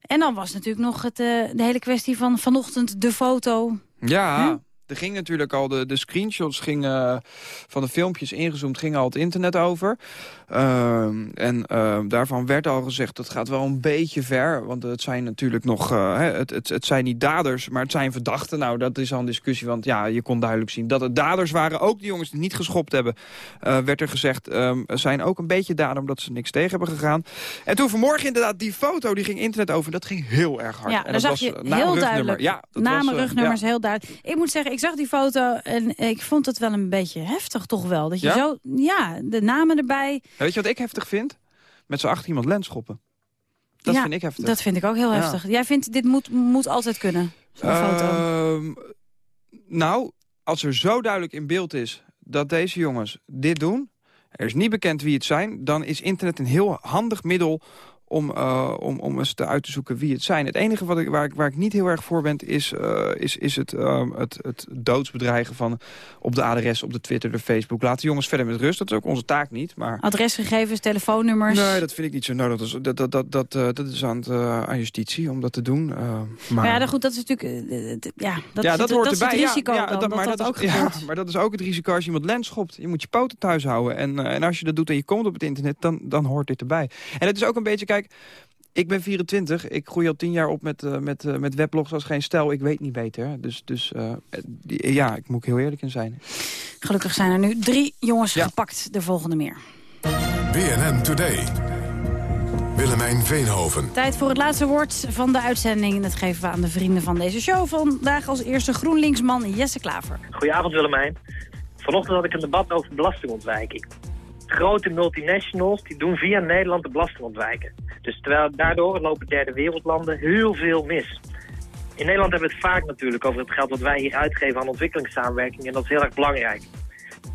En dan was natuurlijk nog het, eh, de hele kwestie van vanochtend de foto. Ja, er ging natuurlijk al de, de screenshots gingen, van de filmpjes ingezoomd, gingen al het internet over. Ehm, en ehm, daarvan werd al gezegd, dat gaat wel een beetje ver. Want het zijn natuurlijk nog, eh, het, het, het zijn niet daders, maar het zijn verdachten. Nou, dat is al een discussie, want ja, je kon duidelijk zien dat het daders waren. Ook die jongens die niet geschopt hebben, eh, werd er gezegd, ehm, zijn ook een beetje dader omdat ze niks tegen hebben gegaan. En toen vanmorgen inderdaad, die foto, die ging internet over. Dat ging heel erg hard. Ja, en dat zag was, je eh, heel duidelijk. Ja, dat Namen, was, rugnummers, ja. heel duidelijk. Ik moet zeggen, ik zag die foto en ik vond het wel een beetje heftig toch wel. Dat je Ja? zo, ja, de namen erbij. Weet je wat ik heftig vind? Met z'n acht iemand lens schoppen. Dat Ja, vind ik heftig. Dat vind ik ook heel Ja. heftig. Jij vindt, dit moet, moet altijd kunnen, zo'n foto. Ehm, nou, als er zo duidelijk in beeld is dat deze jongens dit doen... er is niet bekend wie het zijn... dan is internet een heel handig middel om, eh, om, om eens te uit te zoeken wie het zijn. Het enige wat ik, waar, ik, waar ik niet heel erg voor ben... is, eh, is, is het, ehm, het, het doodsbedreigen van op de adres, op de Twitter, de Facebook. Laat de jongens verder met rust. Dat is ook onze taak niet. Maar Adresgegevens, telefoonnummers. Nee, dat vind ik niet zo nodig. Dat is, dat, dat, dat, dat, eh, dat is aan, het, aan justitie om dat te doen. maar... Maar ja, dan goed, dat is natuurlijk... ja, dat, ja, is dat het, hoort dat is erbij. het risico ja, dat, maar dat, is, ook ja, maar dat is ook het risico als je iemand lens schopt. Je moet je poten thuis houden. En, en als je dat doet en je komt op het internet, dan, dan hoort dit erbij. En het is ook een beetje, kijk... Ik ben 24, ik groei al 10 jaar op met, eh, met, eh, met weblogs als geen stijl. Ik weet niet beter. Dus, dus eh, die- ja, ik moet heel eerlijk in zijn. Gelukkig zijn er nu drie jongens gepakt. De volgende meer. BNN Today. Willemijn Veenhoven. Tijd voor het laatste woord van de uitzending. En dat geven we aan de vrienden van deze show. Vandaag als eerste GroenLinksman Jesse Klaver. Goedenavond Willemijn. Vanochtend had ik een debat over belastingontwijking. Grote multinationals die doen via Nederland de belasting ontwijken. Dus terwijl daardoor lopen derde wereldlanden heel veel mis. In Nederland hebben we het vaak natuurlijk over het geld dat wij hier uitgeven aan ontwikkelingssamenwerking. En dat is heel erg belangrijk.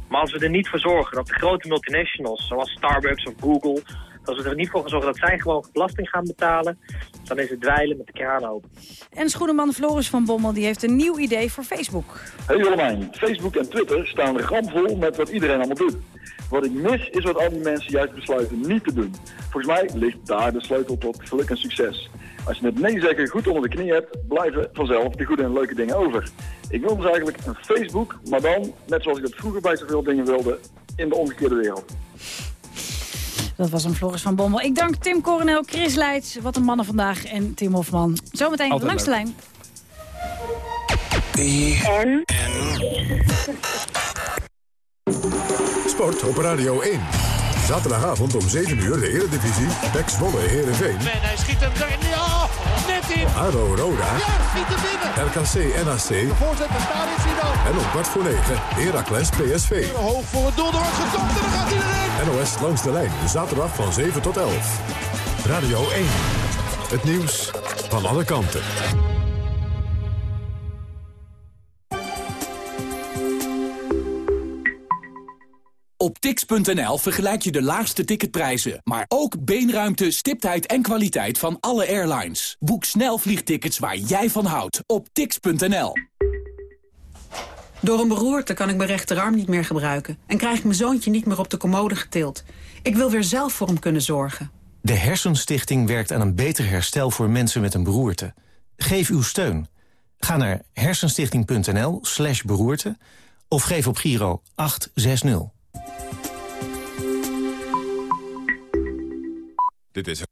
Maar als we er niet voor zorgen dat de grote multinationals, zoals Starbucks of Google, als we er niet voor gaan zorgen dat zij gewoon belasting gaan betalen, dan is het dweilen met de kraan open. En schoenenman Floris van Bommel die heeft een nieuw idee voor Facebook. Hey Willemijn, Facebook en Twitter staan ramvol met wat iedereen allemaal doet. Wat ik mis is wat al die mensen juist besluiten niet te doen. Volgens mij ligt daar de sleutel tot geluk en succes. Als je het nee zeggen goed onder de knie hebt, blijven vanzelf de goede en leuke dingen over. Ik wil dus eigenlijk een Facebook, maar dan, net zoals ik dat vroeger bij zoveel dingen wilde, in de omgekeerde wereld. Dat was een Floris van Bommel. Ik dank Tim Coronel, Chris Leijts, Wat een Mannen Vandaag en Tim Hofman. Zometeen Altijd langs de lijn. Sport op Radio 1. Zaterdagavond om 7 uur de Eredivisie. PEC Zwolle Heerenveen. En hij schiet hem erin. Ja, net in. ADO Roda. Ja, schiet hem binnen. RKC NAC. De voorzet en daar is hij dan. En om kwart voor 9 Heracles PSV. Hoog voor het doel, er wordt gekopt en dan gaat hij erin. NOS langs de lijn. Zaterdag van 7 tot 11. Radio 1. Het nieuws van alle kanten. Op tix.nl vergelijk je de laagste ticketprijzen, maar ook beenruimte, stiptheid en kwaliteit van alle airlines. Boek snel vliegtickets waar jij van houdt op tix.nl. Door een beroerte kan ik mijn rechterarm niet meer gebruiken... en krijg ik mijn zoontje niet meer op de commode getild. Ik wil weer zelf voor hem kunnen zorgen. De Hersenstichting werkt aan een beter herstel voor mensen met een beroerte. Geef uw steun. Ga naar hersenstichting.nl slash beroerte... of geef op Giro 860. Dit is